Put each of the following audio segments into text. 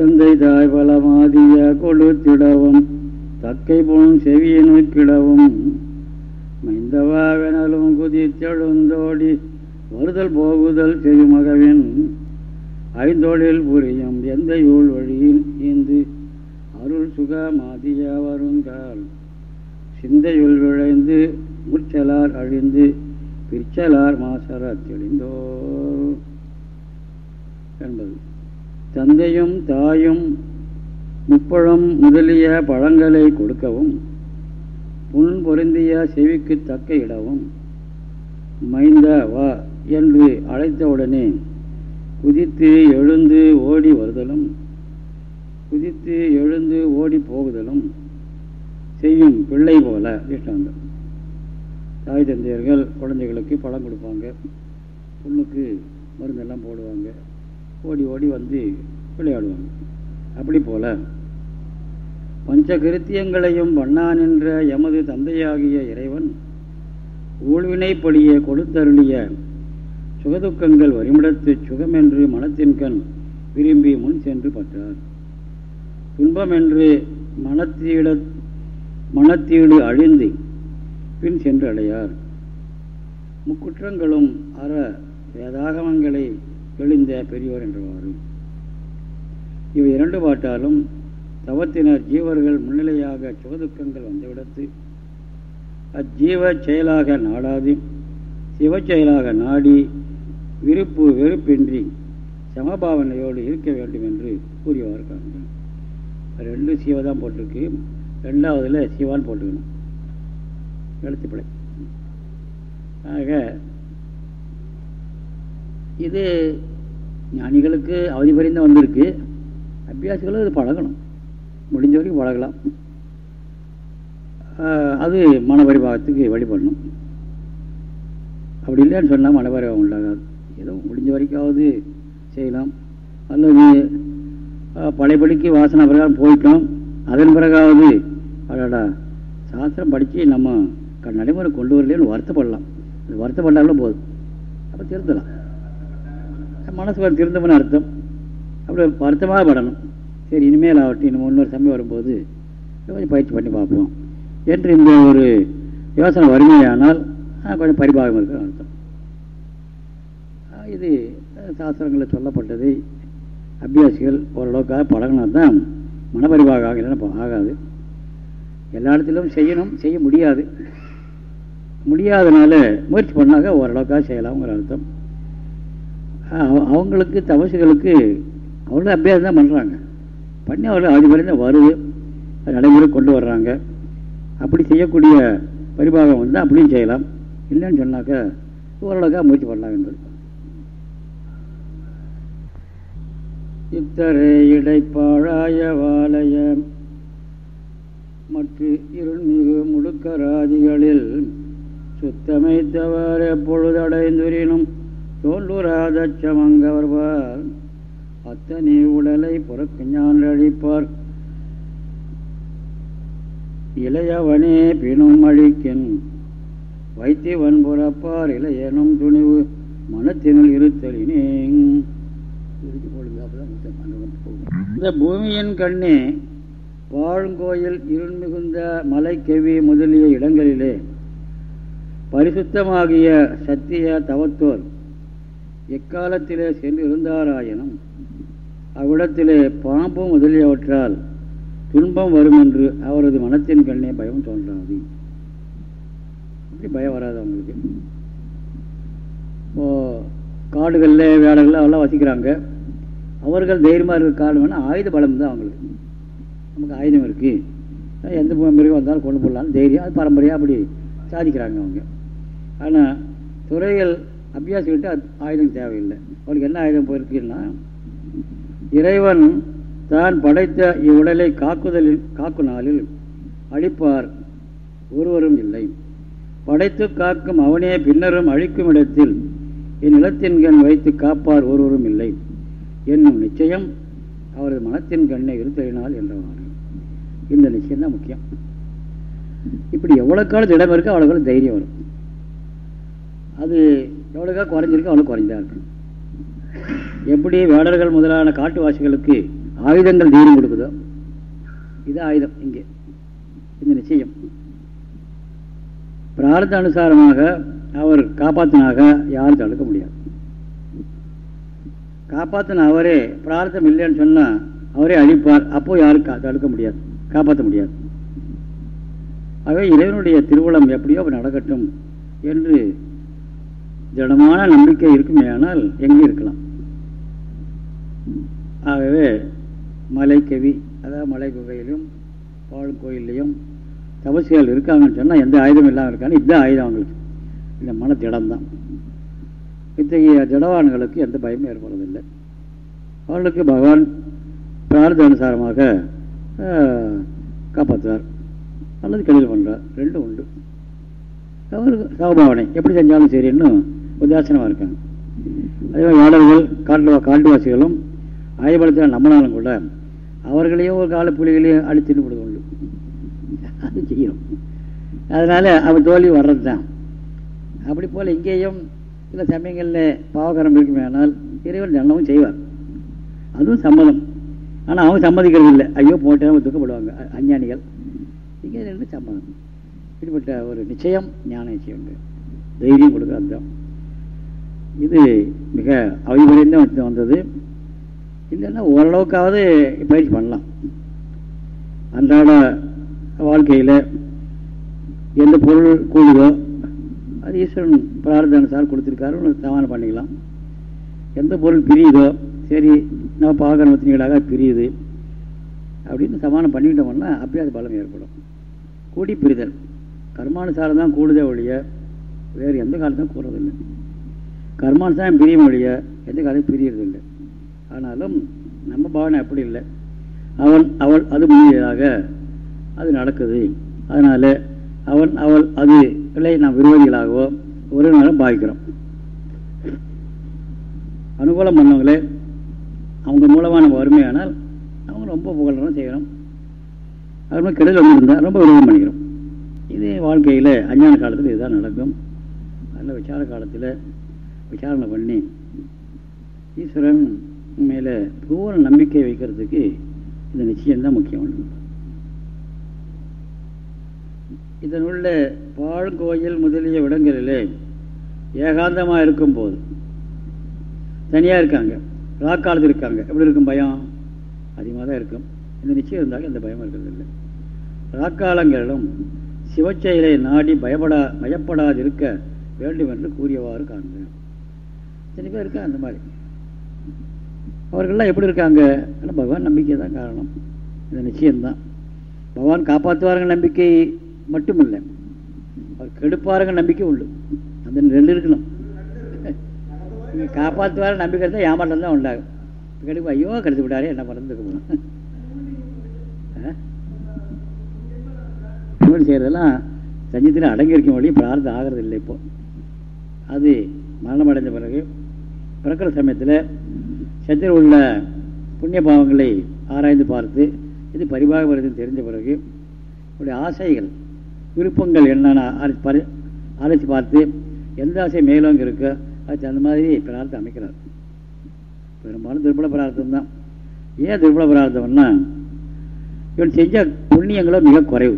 தந்தை தாய் பலமாதிய கொழுத்திடவும் தக்கை புண் செவியினுக்கிடவும் மைந்தவாவெனலும் குதித்தெழுந்தோடி வருதல் போகுதல் செய்யுமகவின் ஐந்தொழில் புரியும் எந்த யூழ் வழியில் ஈந்து அருள் சுக மாதிய வருங்கால். சிந்தையுள் விழைந்து முற்றலார் அழிந்து பிற்சலார் மாசர தெளிந்தோர். என்பது. தந்தையும் தாயும் முப்பழம் முதலிய பழங்களை கொடுக்கவும் புண் பொருந்திய செவிக்கு தக்க இடவும். மைந்த வா என்று அழைத்தவுடனே குதித்து எழுந்து ஓடி வருதலும் குதித்து எழுந்து ஓடி போகுதலும் செய்யும் பிள்ளை போல திஷ்டாந்தம் தாய் தந்தையர்கள் குழந்தைகளுக்கு பழம் கொடுப்பாங்க புண்ணுக்கு மருந்தெல்லாம் போடுவாங்க. ஓடி ஓடி வந்து விளையாடுவாங்க. அப்படி போல பஞ்ச கிருத்தியங்களையும் பண்ணான் என்ற எமது தந்தையாகிய இறைவன் ஊழ்வினைப்படியே கொடுத்தருளிய சுகதுக்கங்கள் வரிமிடத்து சுகமென்று மனத்தின்கண் விரும்பி முன் சென்று பற்றார். துன்பமென்று மனத்தீட மனத்தீடு அழிந்து பின் சென்று அடையார் முக்குற்றங்களும் அற வேதாகமங்களை தெளிந்த பெரியோர் என்றவாறு. இவை இரண்டு பாட்டாலும் தவத்தினர் ஜீவர்கள் முன்னிலையாக சுகதுக்கங்கள் வந்தவிடத்து அச்சீவ செயலாக நாடாது சிவ செயலாக நாடி விருப்பு வெறுப்பின்றி சமபாவனையோடு இருக்க வேண்டும் என்று கூறியவாறு காண்கிறேன் ரெண்டு சிவ தான் போட்டிருக்கு ரெண்டாவதுல சிவான் போட்டுக்கணும். எழுத்துப்பிழை ஆக இது ஞானிகளுக்கு அவதி பரிந்து வந்திருக்கு. அபியாசிகளும் அது பழகணும். முடிஞ்ச வரைக்கும் பழகலாம் அது மனபரிபாகத்துக்கு வழிபடணும். அப்படி இல்லைன்னு சொன்னால் மனபரிபாகம் உண்டாகாது. ஏதோ முடிஞ்ச வரைக்காவது செய்யலாம். அல்லது பழையபடிக்கு வாசனை பிரகாரம் போயிட்டோம். அதன் பிறகாவது அடாடா சாஸ்திரம் படித்து நம்ம நடைமுறை கொண்டு வரலேன்னு வருத்தப்படலாம். அது வருத்தப்பட்டாலும் போதும். அப்போ திருத்தலாம். மனசு திருந்தம்னு அர்த்தம். அப்படி வருத்தமாக படணும். சரி இனிமேல் ஆகட்டும் இன்னும் இன்னொரு சமயம் வரும்போது கொஞ்சம் பயிற்சி பண்ணி பார்ப்போம் என்று இந்த ஒரு யோசனை வறுமையானால் கொஞ்சம் பரிபாகம் இருக்கிற அர்த்தம். இது சாஸ்திரங்களில் சொல்லப்பட்டதை. அபியாசிகள் ஓரளவுக்காக பழகினா தான் மனப்பரிபாக ஆகலைன்னா ஆகாது. எல்லா இடத்திலும் செய்யணும் செய்ய முடியாது. முடியாதனால முயற்சி பண்ணாக்க ஓரளவுக்காக செய்யலாம்ங்கிற அர்த்தம். அவங்களுக்கு தமசுகளுக்கு அவ்வளோ அபியாசம் தான் பண்ணுறாங்க பண்ணி அவ்வளோ அது மாதிரி தான் வருது. நடைமுறை கொண்டு வர்றாங்க. அப்படி செய்யக்கூடிய பரிபாகம் வந்து அப்படியும் செய்யலாம். இல்லைன்னு சொன்னாக்கா ஓரளவுக்காக முயற்சி பண்ணலாம் என்பது இத்தரை இடைப்பாழாய வாலய மற்ற இருள்மிகு முடுக்கராதிகளில் சுத்தமைத்தவர் எப்பொழுதடைந்துரினும் தோல்லுராதச்சமங்கவர்வார் அத்தனை உடலை புறக்கு அழிப்பார் இளையவனே பினும் அழிக்கின். வைத்தியவன் புறப்பார் இளையனும் துணிவு. மனத்தினுள் இருத்தலினே இந்த பூமியின் கண்ணே வாழுங்கோயில் இருள் மிகுந்த மலை கெவி முதலிய இடங்களிலே பரிசுத்தமாகிய சத்திய தவத்தோர் எக்காலத்திலே சென்று இருந்தாராயினும் அவ்விடத்திலே பாம்பு முதலியவற்றால் துன்பம் வரும் என்று அவரது மனத்தின் கண்ணே பயம் தோன்றாது. இப்படி பயம் வராது அவங்களுக்கு. இப்போ காடுகளில் வேலைகளில் அவெல்லாம் வசிக்கிறாங்க. அவர்கள் தைரியமாக இருக்கிற காரணம் வேணால் ஆயுத பலம் தான் அவங்களுக்கு. நமக்கு ஆயுதம் இருக்குது எந்த மிருகம் வந்தாலும் கொண்டு போடலான்னு தைரியம். அது பரம்பரையாக அப்படி சாதிக்கிறாங்க அவங்க. ஆனால் துறைகள் அபியாசிக்கிட்ட ஆயுதம் தேவையில்லை. அவளுக்கு என்ன ஆயுதம் போயிருக்கீங்கன்னா இறைவன் தான் படைத்த இவ்வுடலை காக்குதலில் காக்கும் நாளில் அழிப்பார். ஒருவரும் இல்லை. படைத்து காக்கும் அவனே பின்னரும் அழிக்கும் இடத்தில் என் இந்நிலத்தின்கண் வைத்து காப்பார் ஒருவரும் இல்லை. என்னும் நிச்சயம் அவரது மனத்தின் கண்ணை இருத்தலினால் என்றவாறு. இந்த நிச்சயம் தான் முக்கியம். இப்படி எவ்வளோ காலம் இடம் இருக்கோ அவ்வளோ காலம் தைரியம் வரும். அது எவ்வளோக்கா குறைஞ்சிருக்கு அவ்வளோ குறைஞ்சா இருக்கும் எப்படி வேடர்கள் முதலான காட்டுவாசிகளுக்கு ஆயுதங்கள் தீரம் கொடுக்குதோ இது ஆயுதம் இங்கே. இந்த நிச்சயம். பிரார்த்த அனுசாரமாக அவர் காப்பாத்தினாக யாரும் தடுக்க முடியாது. காப்பாற்றின அவரே பிரார்த்தம் இல்லைன்னு சொன்னால் அவரே அழிப்பார். அப்போ யாரும் தடுக்க முடியாது. காப்பாற்ற முடியாது. ஆகவே இறைவனுடைய திருவுளம் எப்படியோ நடக்கட்டும் என்று திடமான நம்பிக்கை இருக்குமே ஆனால் எங்கே இருக்கலாம்? ஆகவே மலைக்கவி அதாவது மலை குகையிலும் பால் கோயிலையும் தபசிகள் இருக்காங்கன்னு சொன்னால் எந்த ஆயுதம் இல்லாமல் இருக்காங்க. இதுதான் ஆயுதம் அவங்களுக்கு. இந்த மன திடம்தான் இத்தகைய திடவான்களுக்கு எந்த பயமும் ஏற்படுறதில்லை அவர்களுக்கு பகவான் பிரார்த்த அனுசாரமாக காப்பாற்றுவார். அல்லது கெடுதல் பண்ணுறார் ரெண்டும் உண்டு. அவருக்கு சகபாவனை. எப்படி செஞ்சாலும் சரின்னு உதாசீனமாக இருக்காங்க. அதே மாதிரி வேடர்கள் காட்டு காட்டுவாசிகளும் ஆயுபலத்தில் நம்பினாலும் கூட அவர்களையும் ஒரு கால புலிகளையும் அடிச்சுட்டு விடுவது உண்டு. அது செய்யணும் அதனால் அவர் தோல்வி வர்றது தான் அப்படி போல் இங்கேயும் சில சமயங்களில் பாவகரம் இருக்குமேனால் இறைவன் தண்டமும் செய்வார். அதுவும் சம்மதம். ஆனால் அவங்க சம்மதிக்கிறது இல்லை. ஐயோ போட்டேன் துக்கப்படுவாங்க. அஞ்ஞானிகள். இங்கே ரெண்டு சம்மதம். இப்படிப்பட்ட ஒரு நிச்சயம் ஞான நிச்சயம் தைரியம் கொடுக்குறது தான் இது மிக அவைவரையும் வந்தது. இல்லைன்னா ஓரளவுக்காவது பயிற்சி பண்ணலாம். அன்றாட வாழ்க்கையில் எந்த பொருள் கூடுதோ அது ஈஸ்வரன் பிரார்த்தனுசார் கொடுத்துருக்காரு. சமானம் பண்ணிக்கலாம். எந்த பொருள் பிரியுதோ சரி நம்ம பாகனத்தினீடாக பிரியுது. அப்படின்னு சமானம் பண்ணிக்கிட்டோம்னா அப்படியே அது பலம் ஏற்படும். கூடி பிரிதல். கர்மானுசாரம் தான் கூடுதே ஒழிய வேறு எந்த காலத்தையும் கூடுறதில்லை கர்மானுசாரம் பிரியும் ஒழிய எந்த காலத்தையும் பிரியறதில்லை. ஆனாலும் நம்ம பாவனை அப்படி இல்லை. அவன் அவள் அது முன்னிலையாக அது நடக்குது. அதனால் அவன் அவள் அது இல்லை நாம் விரோதிகளாகவோ ஒரு நேரம் பாதிக்கிறோம் அனுகூலம் பண்ணவங்களே அவங்க மூலமாக நம்ம வறுமையானால் அவங்க ரொம்ப புகழ்றோம் செய்கிறோம். அது மாதிரி கெடுதல் ஒன்று இருந்தால் ரொம்ப விரோதம் பண்ணிக்கிறோம். இது வாழ்க்கையில் அஞ்ஞான காலத்தில் இதுதான் நடக்கும். அதில் விசார காலத்தில் விசாரணை பண்ணி ஈஸ்வரன் மேலே பூர்ண நம்பிக்கை வைக்கிறதுக்கு இந்த நிச்சயம்தான் முக்கியம். இதனுள்ள பாழ்கோயில் முதலிய இடங்களிலே ஏகாந்தமாக இருக்கும்போது தனியாக இருக்காங்க. ராக்காலத்தில் இருக்காங்க. எப்படி இருக்கும் பயம்? அதிகமாக தான் இருக்கும். இந்த நிச்சயம் இருந்தாலும் எந்த பயமும் இருக்கிறதில்லை. ராக்காலங்களிலும் சிவச்செயலை நாடி பயப்படா பயப்படாதிருக்க வேண்டும் என்று கூறியவாறு காண்க சில பேர் இருக்கா அந்த மாதிரி. அவர்கள்லாம் எப்படி இருக்காங்க? ஆனால் பகவான் நம்பிக்கை தான் காரணம். இந்த நிச்சயம்தான். பகவான் காப்பாற்றுவாருங்க நம்பிக்கை மட்டும் இல்லை அவர் கெடுப்பாருங்க நம்பிக்கை உண்டு. அந்த ரெண்டு இருக்கணும் நீங்கள் காப்பாற்றுவார நம்பிக்கை தான் ஏமாற்றம் தான் உண்டாகும். கெடுப்பு ஐயோ கெடுத்து விட்டாரே என்ன பண்ணுறதுக்கு இவன் செய்கிறதெல்லாம் சஞ்சீத்தில் அடங்கியிருக்கும் வழி பிரார்த்தம் ஆகிறது இல்லை இப்போது அது மரணம் அடைந்த பிறகு பிறக்கிற சமயத்தில் சத்திர உள்ள புண்ணிய பாவங்களை ஆராய்ந்து பார்த்து இது பரிபாக வருதுன்னு தெரிஞ்ச பிறகு உடைய ஆசைகள் விருப்பங்கள் என்னென்ன ஆராய்ச்சி பார்த்து எந்த ஆசை மேலோங்க இருக்கோ அதுக்கு அந்த மாதிரி பிரார்த்தம் அமைக்கிறார். பெரும்பாலும் திருப்பல பிரார்த்தம் தான். ஏன் திருப்பல பிரார்த்தம்னா இவன் செஞ்ச புண்ணியங்களும் மிக குறைவு.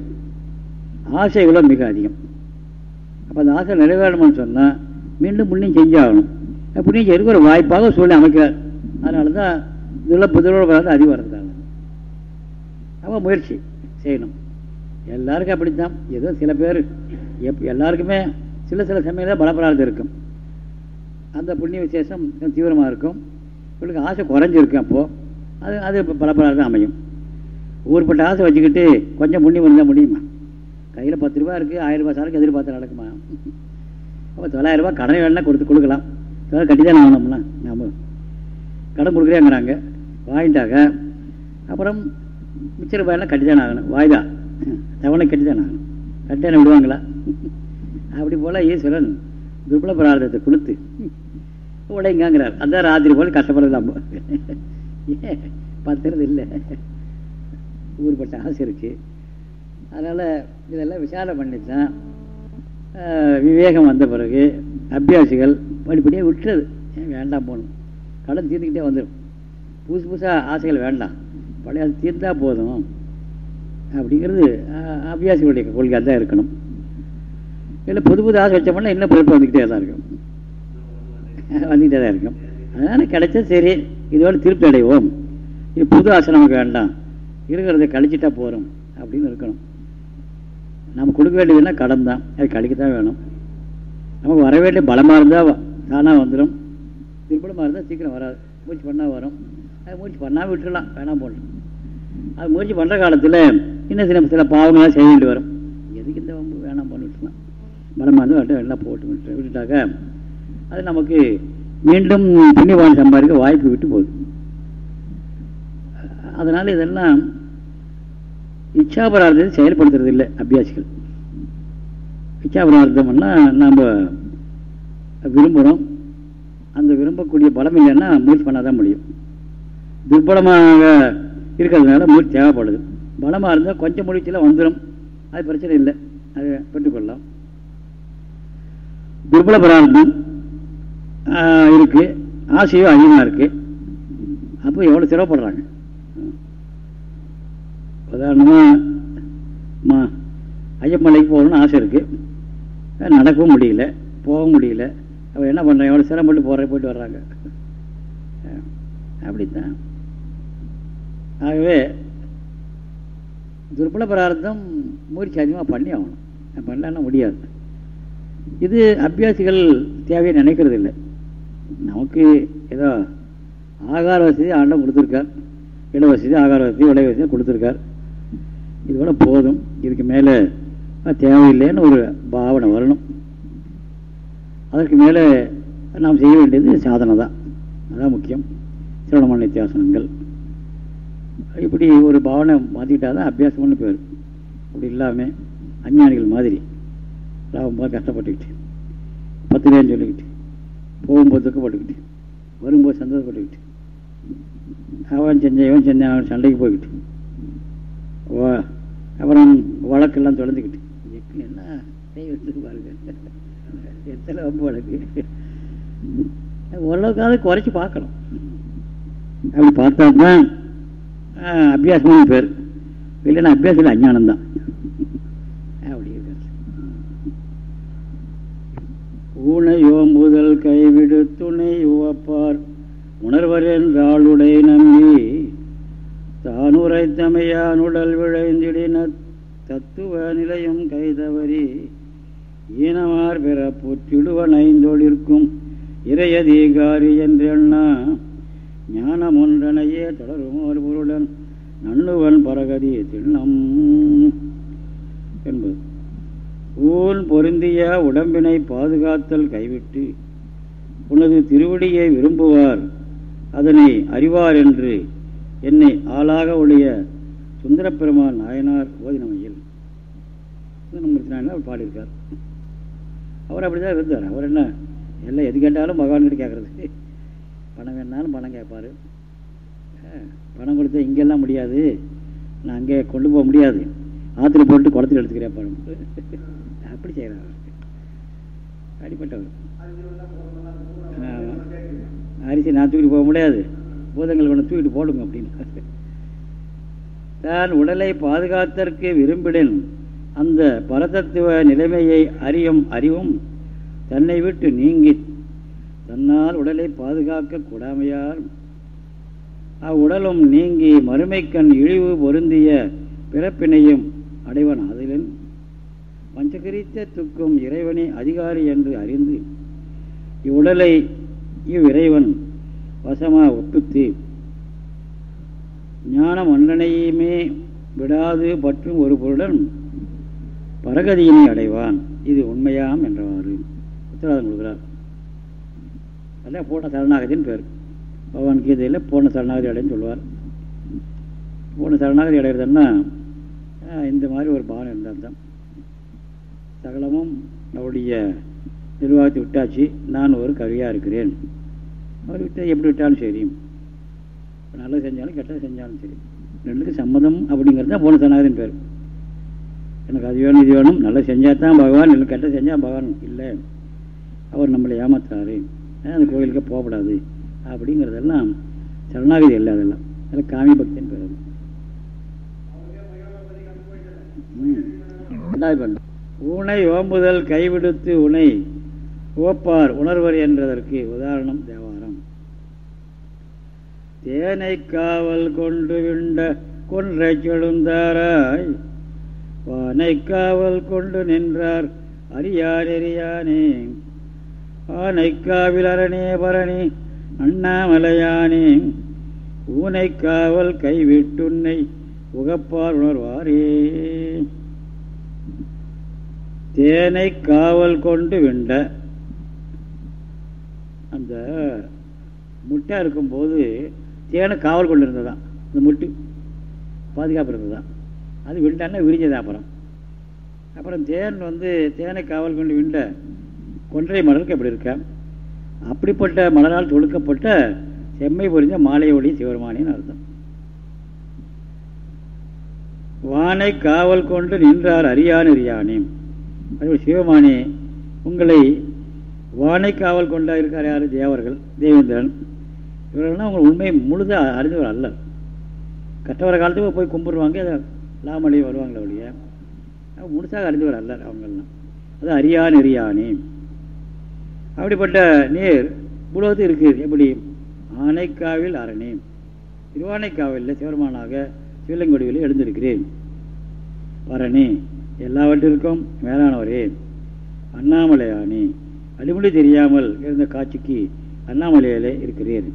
ஆசைகளும் மிக அதிகம். அப்போ அந்த ஆசை நிறைவேறணும்னு சொன்னால் மீண்டும் புண்ணியம் செஞ்சாகணும். புண்ணியம் செய்யறதுக்கு ஒரு வாய்ப்பாக சூழ்நிலை அமைக்கிறார். அதனால தான் இதில் புதிரோட பிரார்த்தம் அதிகம் வர்றதுக்காக அப்போ முயற்சி செய்யணும். எல்லாருக்கும் அப்படித்தான். ஏதோ சில பேர் எப் எல்லாருக்குமே சில சில சமயத்தில் பலப்படாத இருக்கும். அந்த புண்ணிய விசேஷம் தீவிரமாக இருக்கும். இவளுக்கு ஆசை குறைஞ்சிருக்கு அப்போது அது அது பலப்பிரார்த்தம் அமையும். ஊர்பட்ட ஆசை வச்சுக்கிட்டு கொஞ்சம் புண்ணியம் இருந்தால் முடியுமா? கையில் பத்து ரூபா இருக்குது ஆயிரம் ரூபா சாருக்கு எதிர்பார்த்து நடக்குமா? அப்போ தொள்ளாயிரம் ரூபா கடனை வேணால் கொடுத்து கொடுக்கலாம். தொழில் கட்டிதான் ஆகணும்னா நாம் கடன் கொடுக்குறேங்கிறாங்க வாங்கிட்டாங்க. அப்புறம் மிச்ச ரூபாயெல்லாம் கட்டிதான் ஆகணும் வாய்தா. தவணை கட்டிதான் ஆகணும். கட்டான விடுவாங்களா? அப்படி போல் ஈஸ்வரன் துர்பல பிரார்த்தத்தை கொடுத்து உடைங்காங்கிறார். அதான் ராத்திரி போல் கஷ்டப்படுறது நம்ம ஏன் பத்துறது இல்லை. ஊர்பட்ட ஆசை இருக்குது அதனால் இதெல்லாம் விசாரம் பண்ணி தான் விவேகம் வந்த பிறகு அபியாசிகள் படிப்படியாக விட்டுறது. ஏன் வேண்டாம் போகணும் கடன் தீர்ந்துக்கிட்டே வந்துடும் புதுசு புதுசாக ஆசைகள் வேண்டாம். பழைய அது தீர்ந்தால் போதும். அப்படிங்கிறது அபியாசிகளுடைய கொள்கை தான் இருக்கணும். இல்லை புது புது ஆசை வச்சோம்னா இன்னும் பிறப்பு வந்துக்கிட்டே தான் இருக்கும். வந்துக்கிட்டே தான் இருக்கும். அதனால் கிடைச்சா சரி. இதோட திருப்தி அடைவோம். இது புது ஆசை நமக்கு வேண்டாம். இருக்கிறத கழிச்சிட்டா போகிறோம் அப்படின்னு இருக்கணும். நம்ம கொடுக்க வேண்டியதுன்னா கடன் தான். அது கழிக்க தான் வேணும். நமக்கு வர வேண்டிய பலமாக இருந்தால் தானாக வந்துடும் திருப்பணமாக இருந்தால் சீக்கிரம் வராது. மூச்சு பண்ணால் வரும். அது மூச்சு பண்ணாமல் விட்டுடலாம் வேணாம் போடலாம் அது முயற்சி பண்ணுற காலத்தில் இன்னும் சில சில பாவங்களாம் செய்ய வேண்டி வரும். எதுக்கு இந்த வம்பு? வேணாம் பண்ணி விட்டுலாம் மனமாக இருந்தால் எல்லாம் போட்டு விட்டு விட்டுட்டாக்க அது நமக்கு மீண்டும் புண்ணியவான் சம்பாதிக்க வாய்ப்பு விட்டு போகுது. அதனால் இதெல்லாம் இச்சாபரார்த்தத்தை செயல்படுத்துறது இல்லை அபியாசிகள். இச்சாபரார்த்தம்னா நாம் விரும்புகிறோம் அந்த விரும்பக்கூடிய பலம் இல்லைன்னா முயற்சி பண்ணால் தான் முடியும். துர்பலமாக இருக்கிறதுனால முயற்சி தேவைப்படுது. பலமாக இருந்தால் கொஞ்சம் முயற்சியில் வந்துடும் அது பிரச்சனை இல்லை. அதை பெற்றுக்கொள்ளலாம். துர்பல பிரார்த்தம் இருக்குது ஆசையும் அதிகமாக இருக்குது அப்போ எவ்வளோ சிரமப்படுறாங்க உதாரணமாக ஐயப்பமலைக்கு போகணும்னு ஆசை இருக்குது நடக்கவும் முடியல போக முடியல. அவன் என்ன பண்ணுறாங்க எவ்வளோ சிரமப்பட்டு போகிற போயிட்டு வர்றாங்க. அப்படித்தான். ஆகவே துர்பல பிரார்த்தம் முயற்சி அதிகமாக பண்ணி ஆகணும். பண்ணலாம் முடியாது. இது அபியாசிகள் தேவையை நினைக்கிறது இல்லை நமக்கு ஏதோ ஆகார வசதி ஆண்டம் கொடுத்துருக்கார். இட வசதி ஆகார வசதி விலை வசதி கொடுத்துருக்கார். இதோட போதும். இதுக்கு மேலே தேவையில்லைன்னு ஒரு பாவனை வரணும். அதற்கு மேலே நாம் செய்ய வேண்டியது சாதனை தான். அதுதான் முக்கியம். சிரவணமன நித்தியாசனங்கள் இப்படி ஒரு பாவனை மாற்றிக்கிட்டால் தான் அபியாசம்னு பேர். அப்படி இல்லாமல் அஞ்ஞானிகள் மாதிரி ரொம்ப கஷ்டப்பட்டுக்கிட்டு பத்து நேரம் சொல்லிக்கிட்டு போகும்போது துக்கப்பட்டுக்கிட்டு வரும்போது சந்தோஷப்பட்டுக்கிட்டு அவன் செஞ்ச இவன் செஞ்ச அவன் சண்டைக்கு போய்கிட்டு அப்புறம் வழக்கெல்லாம் தொடர்ந்துக்கிட்டு. என்ன பாருங்க எத்தனை வம்பு வழக்கு ஓரளவுக்காவது குறைச்சி பார்க்கணும். அப்படி பார்த்தா தான் அபியாசமும் பேர். இல்லைன்னா அபியாசம் அஞ்ஞானம் தான் அப்படி ஊனையோ முதல் கைவிடு துணை உவப்பார். உணர்வர் என்றாளுடை நம்பி தான் உரைத்தமையானுடல் விழைந்திடின தத்துவ நிலையம் கைதவறி. ஈனமார் பிறப்பு புற்றிடுவன் இறையதிகாரி என்றெண்ணா. ஞானம் ஒன்றனையே தொடருமோர் பொருடன் நண்ணுவன் பரகதி திண்ணம் என்பது. ஊன் பொருந்திய உடம்பினை பாதுகாத்தல் கைவிட்டு உனது திருவடியை விரும்புவார் அதனை அறிவார் என்று என்னை ஆளாக உடைய சுந்தரப்பெருமான் நாயனார் ஓதினமையில். சுந்தரமூர்த்தி நாயனார் பாடியிருக்கார். அவர் அப்படி தான் இருந்தார். அவர் என்ன எல்லாம் எது கேட்டாலும் பகவான்கிட்ட கேட்குறது. பணம் வேணாலும் பணம் கேட்பார். பணம் கொடுத்தா இங்கெல்லாம் முடியாது. நான் அங்கே கொண்டு போக முடியாது. ஆற்றுல போட்டு குளத்தில் எடுத்துக்கிறேன் பணம் அப்படி செய்கிறார் அடிப்பட்டவர் அரிசி நான் தூக்கிட்டு போக முடியாது. பூதங்கள் கொண்டு தூக்கிட்டு போடுங்க அப்படின்னு. தான் உடலை பாதுகாத்தற்கு விரும்பினேன். அந்த பரதத்துவ நிலைமையை அறியும் அறிவும் தன்னை விட்டு நீங்கி தன்னால் உடலை பாதுகாக்க கூடாமையார் அவ்வுடலும் நீங்கி மறுமைக்கண் இழிவு பொருந்திய பிறப்பினையும் அடைவன் அதிலன் பஞ்சகரித்த துக்கும் இறைவனே அதிகாரி என்று அறிந்து இவ்வுடலை இவ்விறைவன் வசமாக ஒப்பித்து ஞான மன்னனையுமே விடாது பற்றும் ஒரு பொருடன் பரகதியினை அடைவான். இது உண்மையாம் என்றவாறு. உத்தரவாதம் கொடுக்குறார். அதான் பூர்ண சரணாகதின்னு பேர். பகவான் கீதையில் பூர்ண சரணாகதி அடைன்னு சொல்லுவார் பூர்ண சரணாகதி அடைகிறதுன்னா இந்த மாதிரி ஒரு பாவனை இருந்தால் தான் சகலமும் அவருடைய நிர்வாகத்தை விட்டாச்சு. நான் ஒரு கவியாக இருக்கிறேன். அவர் விட்டு எப்படி விட்டாலும் சரி. நல்லது செஞ்சாலும் கெட்டது செஞ்சாலும் சரி. ரெண்டுக்கும் சம்மதம் அப்படிங்கிறது தான் பூர்ண சரணாகதின்னு பேர். எனக்கு அது வேணும் இது வேணும். நல்லா செஞ்சால் தான் பகவான் இல்லை கெட்ட செஞ்சால் பகவான் இல்லை. அவர் நம்மளை ஏமாத்துறாரு. அந்த கோயிலுக்கு போகக்கூடாது? அப்படிங்கிறதெல்லாம் சரணாகதி இல்லை அதெல்லாம். அதில் காமி பக்தின்னு பேர் ஊனை ஓம்புதல் கைவிடுத்து உனை ஓப்பார் உணர்வர் என்றதற்கு உதாரணம் தேவாரம். தேனை காவல் கொண்டு விண்ட கொன்றை செழுந்தாராய் வானை காவல் கொண்டு நின்றார். அரியார் ஆனைக்காவில் அரணே பரணி அண்ணாமலையானே. ஊனை காவல் கைவிட்டுன்னை உகப்பார் உணர்வாரே. தேனை காவல் கொண்டு விண்ட அந்த முட்டை இருக்கும்போது தேனை காவல் கொண்டு இருந்ததான் இந்த முட்டு பாதுகாப்பு இருந்ததான் அது விண்டான்னா விரிஞ்சது அப்புறம். அப்புறம் தேன் வந்து தேனை காவல் கொண்டு விண்ட கொன்றை மலருக்கு அப்படி இருக்கேன் அப்படிப்பட்ட மலரால் தொடுக்கப்பட்ட செம்மை புரிஞ்ச மாலையோடைய சிவருமானின்னு அர்த்தம். வானை காவல் கொண்டு நின்றார் அறியான் அறியானே அது சிவமானே உங்களை வானை காவல் கொண்டா இருக்கார் யார்? தேவர்கள் தேவேந்திரன். இவர்கள்லாம் அவங்க உண்மை முழுதாக அறிந்தவர் அல்ல. கற்றவர காலத்துக்கு போய் கும்பிடுவாங்க லாமலையும் வருவாங்களே ஒழிய முழுசாக அறிந்தவர் அல்ல அவங்கெல்லாம். அது அரியான் அறியானே அப்படிப்பட்ட நீர் உலகத்து இருக்குது. எப்படி? ஆனைக்காவில் அரணே. திருவானைக்காவிலில் சிவருமானாக சிவலங்கொடியில் எழுந்திருக்கிறேன். பரணி எல்லாவற்றிற்கும் மேலானவரே. அண்ணாமலையானே அடிமொழி தெரியாமல் இருந்த காட்சிக்கு அண்ணாமலையிலே இருக்கிறேன்.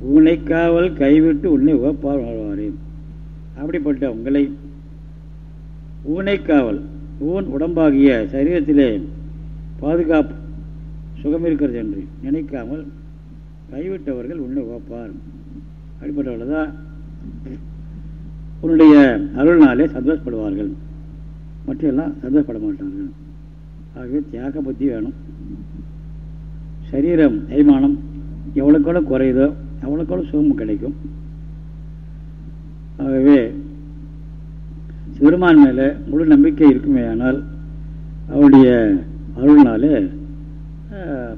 உன்னை காவல் கைவிட்டு உன்னை உகப்பால் வாழ்வாரேன் அப்படிப்பட்ட உங்களை ஊனைக்காவல் ஊன் உடம்பாகிய சரீரத்திலே பாதுகாப்பு சுகம் இருக்கிறது என்று நினைக்காமல் கைவிட்டவர்கள் உன்னை உகப்பார் அப்படிப்பட்டவர்கள் தான் உன்னுடைய அருள்னாலே சந்தோஷப்படுவார்கள். மற்றெல்லாம் சந்தோஷப்பட மாட்டார்கள். ஆகவே தியாக புத்தி வேணும். சரீரம் தேய்மானம் எவ்வளோக்கெவ்வளோ குறையுதோ அவ்வளோக்கெவ்வளோ சுகமும் கிடைக்கும். ஆகவே சிவருமான் மேலே முழு நம்பிக்கை இருக்குமே ஆனால் அவருடைய அருள்னாலே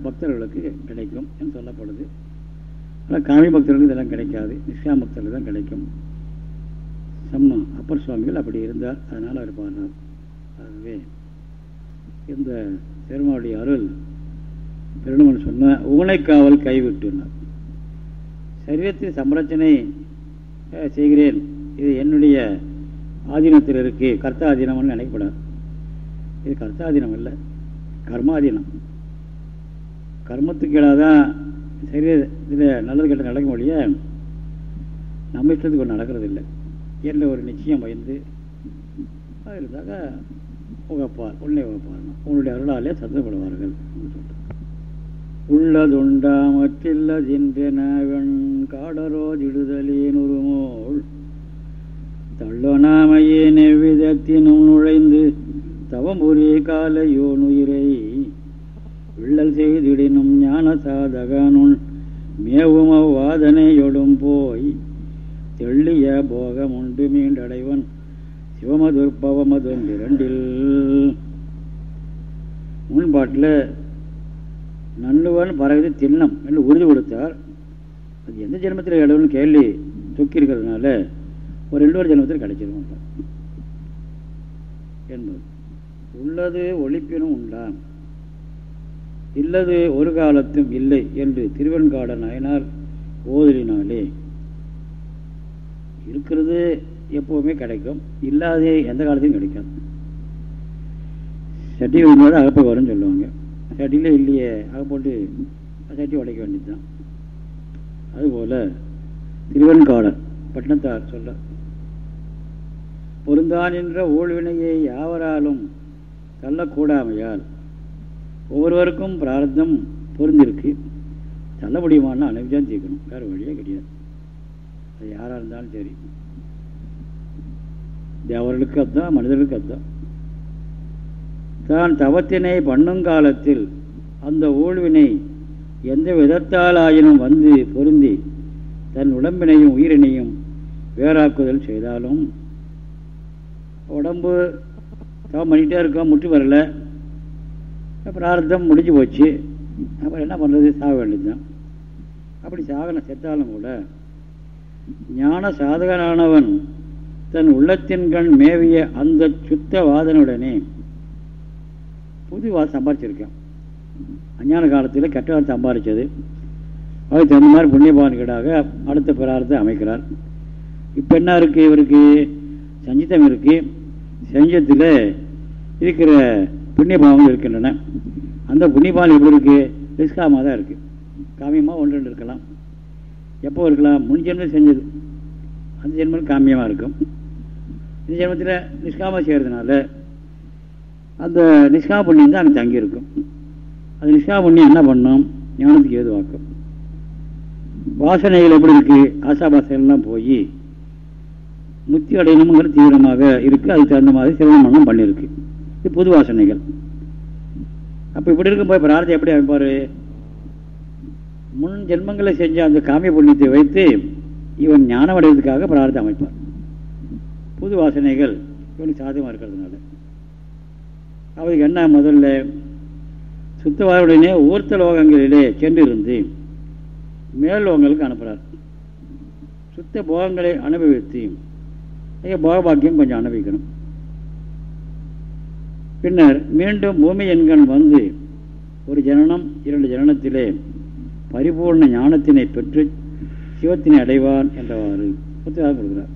பக்தர்களுக்கு கிடைக்கும் என்று சொல்லப்படுது. ஆனால் காமி பக்தர்களுக்கு இதெல்லாம் கிடைக்காது. நிஷ்கா பக்தர்களுக்கு தான் கிடைக்கும். சம்மா அப்பர் சுவாமிகள் அப்படி இருந்தார் அதனால் அவர் பாடினார் ஆகவே இந்த பெருமாளுடைய அருள் பெருமன் சொன்ன ஊனைக்காவல் கைவிட்டுனார். சரீரத்தின் சம்ரட்சனை செய்கிறேன். இது என்னுடைய ஆதீனத்தில் இருக்கு. கர்த்தாதீனம்னு நினைக்கப்படாது இது கர்த்தாதீனம் இல்லை. கர்மாதீனம். கர்மத்துக்கு தான் சரீரத்தில் நல்லது கெட்ட நடக்க முடிய நம்ம இஷ்டத்துக்கு ஒன்று நடக்கிறது இல்லை. என்ற ஒரு நிச்சயம் பயந்து இருந்தாக்க உகப்பார். உன்னை உகப்பார். உன்னுடைய அருளாலே வெண் காடரோ விடுதலீன்னு உருமோள் தள்ளனாமையே நெவ்விதத்தினும் நுழைந்து தவம்புரி காலையோனுயிரை விள்ளல் செய்திடினும் ஞான சாதகனுள் மேவும் அவ்வாதனையொடும் போய் தெள்ளிய போகம் உண்டு மீண்டடைவன் சிவமதுர்பவமதும் இரண்டில் முன்பாட்டில் நல்லுவன் பறகுது திண்ணம் என்று உறுதி கொடுத்தார். அது எந்த ஜென்மத்தில் இடம்னு கேள்வி தொக்கி இருக்கிறதுனால ஒரு ரெண்டு ஒரு ஜென்மத்தில் கிடைச்சிருக்கும் என்பது. உள்ளது ஒழிப்பினும் உண்டாம் இல்லது ஒரு காலத்தும் இல்லை என்று திருவெண்காட நயனார் ஓதலினாலே இருக்கிறது எப்போவுமே கிடைக்கும் இல்லாதே எந்த காலத்தையும் கிடைக்காது. சட்டி விழும்போது அகப்ப வரும்னு சொல்லுவாங்க. சட்டியில் இல்லையே அகப்போட்டு சட்டி உடைக்க வேண்டியது தான் அதுபோல் திருவெண்காடர் பட்டினத்தார் சொல்ல பொருந்தான் என்ற ஊழ்வினையை யாவராலும் தள்ளக்கூடாமையால் ஒவ்வொருவருக்கும் பிரார்த்தம் பொருந்திருக்கு. தள்ள முடியுமான்னு அனைவரும் தீர்க்கணும் வேறு வழியே கிடையாது. அது யாராக இருந்தாலும் சரி. தேவர்களுக்கு அதுதான் மனிதர்களுக்கு அதுதான். தான் தவத்தினை பண்ணுங்காலத்தில் அந்த ஊழ்வினை எந்த விதத்தாலாயினும் வந்து பொருந்தி தன் உடம்பினையும் உயிரினையும் வேறாக்குதல் செய்தாலும் உடம்பு தவம் பண்ணிக்கிட்டே இருக்கோம் முற்றி வரல. பிரார்த்தம் முடிஞ்சு போச்சு. அப்புறம் என்ன பண்ணுறது சாக வேண்டியது தான் அப்படி சாகனை செத்தாலும் கூட ஞான சாதகனானவன் தன் உள்ளத்தின் கண் மேவிய அந்த சுத்த வாதனுடனே புது வாதம் சம்பாரிச்சிருக்கான். அஞ்ஞான காலத்தில் கெட்டவாதம் சம்பாதிச்சது அதுக்கு தகுந்த மாதிரி புண்ணியபான்களாக அடுத்த பிராரத்தை அமைக்கிறார். இப்போ என்ன இருக்குது இவருக்கு சஞ்சிதம் இருக்குது செஞ்சத்தில் இருக்கிற புண்ணியபாவங்கள் இருக்கின்றன. அந்த புண்ணியபாவம் எப்படி இருக்குது நிஷ்காமாக தான் இருக்குது காமியமாக ஒன்று ரெண்டு இருக்கலாம். எப்போ இருக்கலாம்? முன் ஜென்மம் செஞ்சது. அந்த ஜென்மம் காமியமாக இருக்கும். இந்த ஜென்மத்தில் நிஷ்காம செய்கிறதுனால அந்த நிஷ்காம புண்ணியம் தான் அங்கே தங்கியிருக்கும். அது நிஷ்காம புண்ணியம் என்ன பண்ணும்? ஞானத்துக்கு ஏதுவாக்கும். வாசனைகள் எப்படி இருக்குது ஆசாபாசைகள்லாம் போய் முத்தி அடையணுங்கிறது தீவிரமாக இருக்குது அதுக்கு தகுந்த மாதிரி சிரமம் பண்ணியிருக்கு. இது புது வாசனைகள். அப்போ இப்படி இருக்கும்போது பிரார்த்தனை எப்படி அமைப்பார்? முன் ஜென்மங்களை செஞ்ச அந்த காமிய புண்ணியத்தை வைத்து இவன் ஞானம் அடைவதற்காக பிரார்த்தனை அமைப்பார். புது வாசனைகள். இவனுக்கு சாதகமாக இருக்கிறதுனால. அவருக்கு என்ன முதல்ல? சுத்தவாருடனே ஊர்த்த லோகங்களிலே சென்றிருந்து மேல் லோகங்களுக்கு அனுப்புகிறார் சுத்த போகங்களை அனுபவித்து போகபாக்கியம் கொஞ்சம் அனுபவிக்கணும். பின்னர் மீண்டும் பூமி எண்கள் வந்து ஒரு ஜனனம் இரண்டு ஜனனத்திலே பரிபூர்ண ஞானத்தினை பெற்று சிவத்தினை அடைவான் என்றவாறு புத்தகம் கொடுக்குறார்.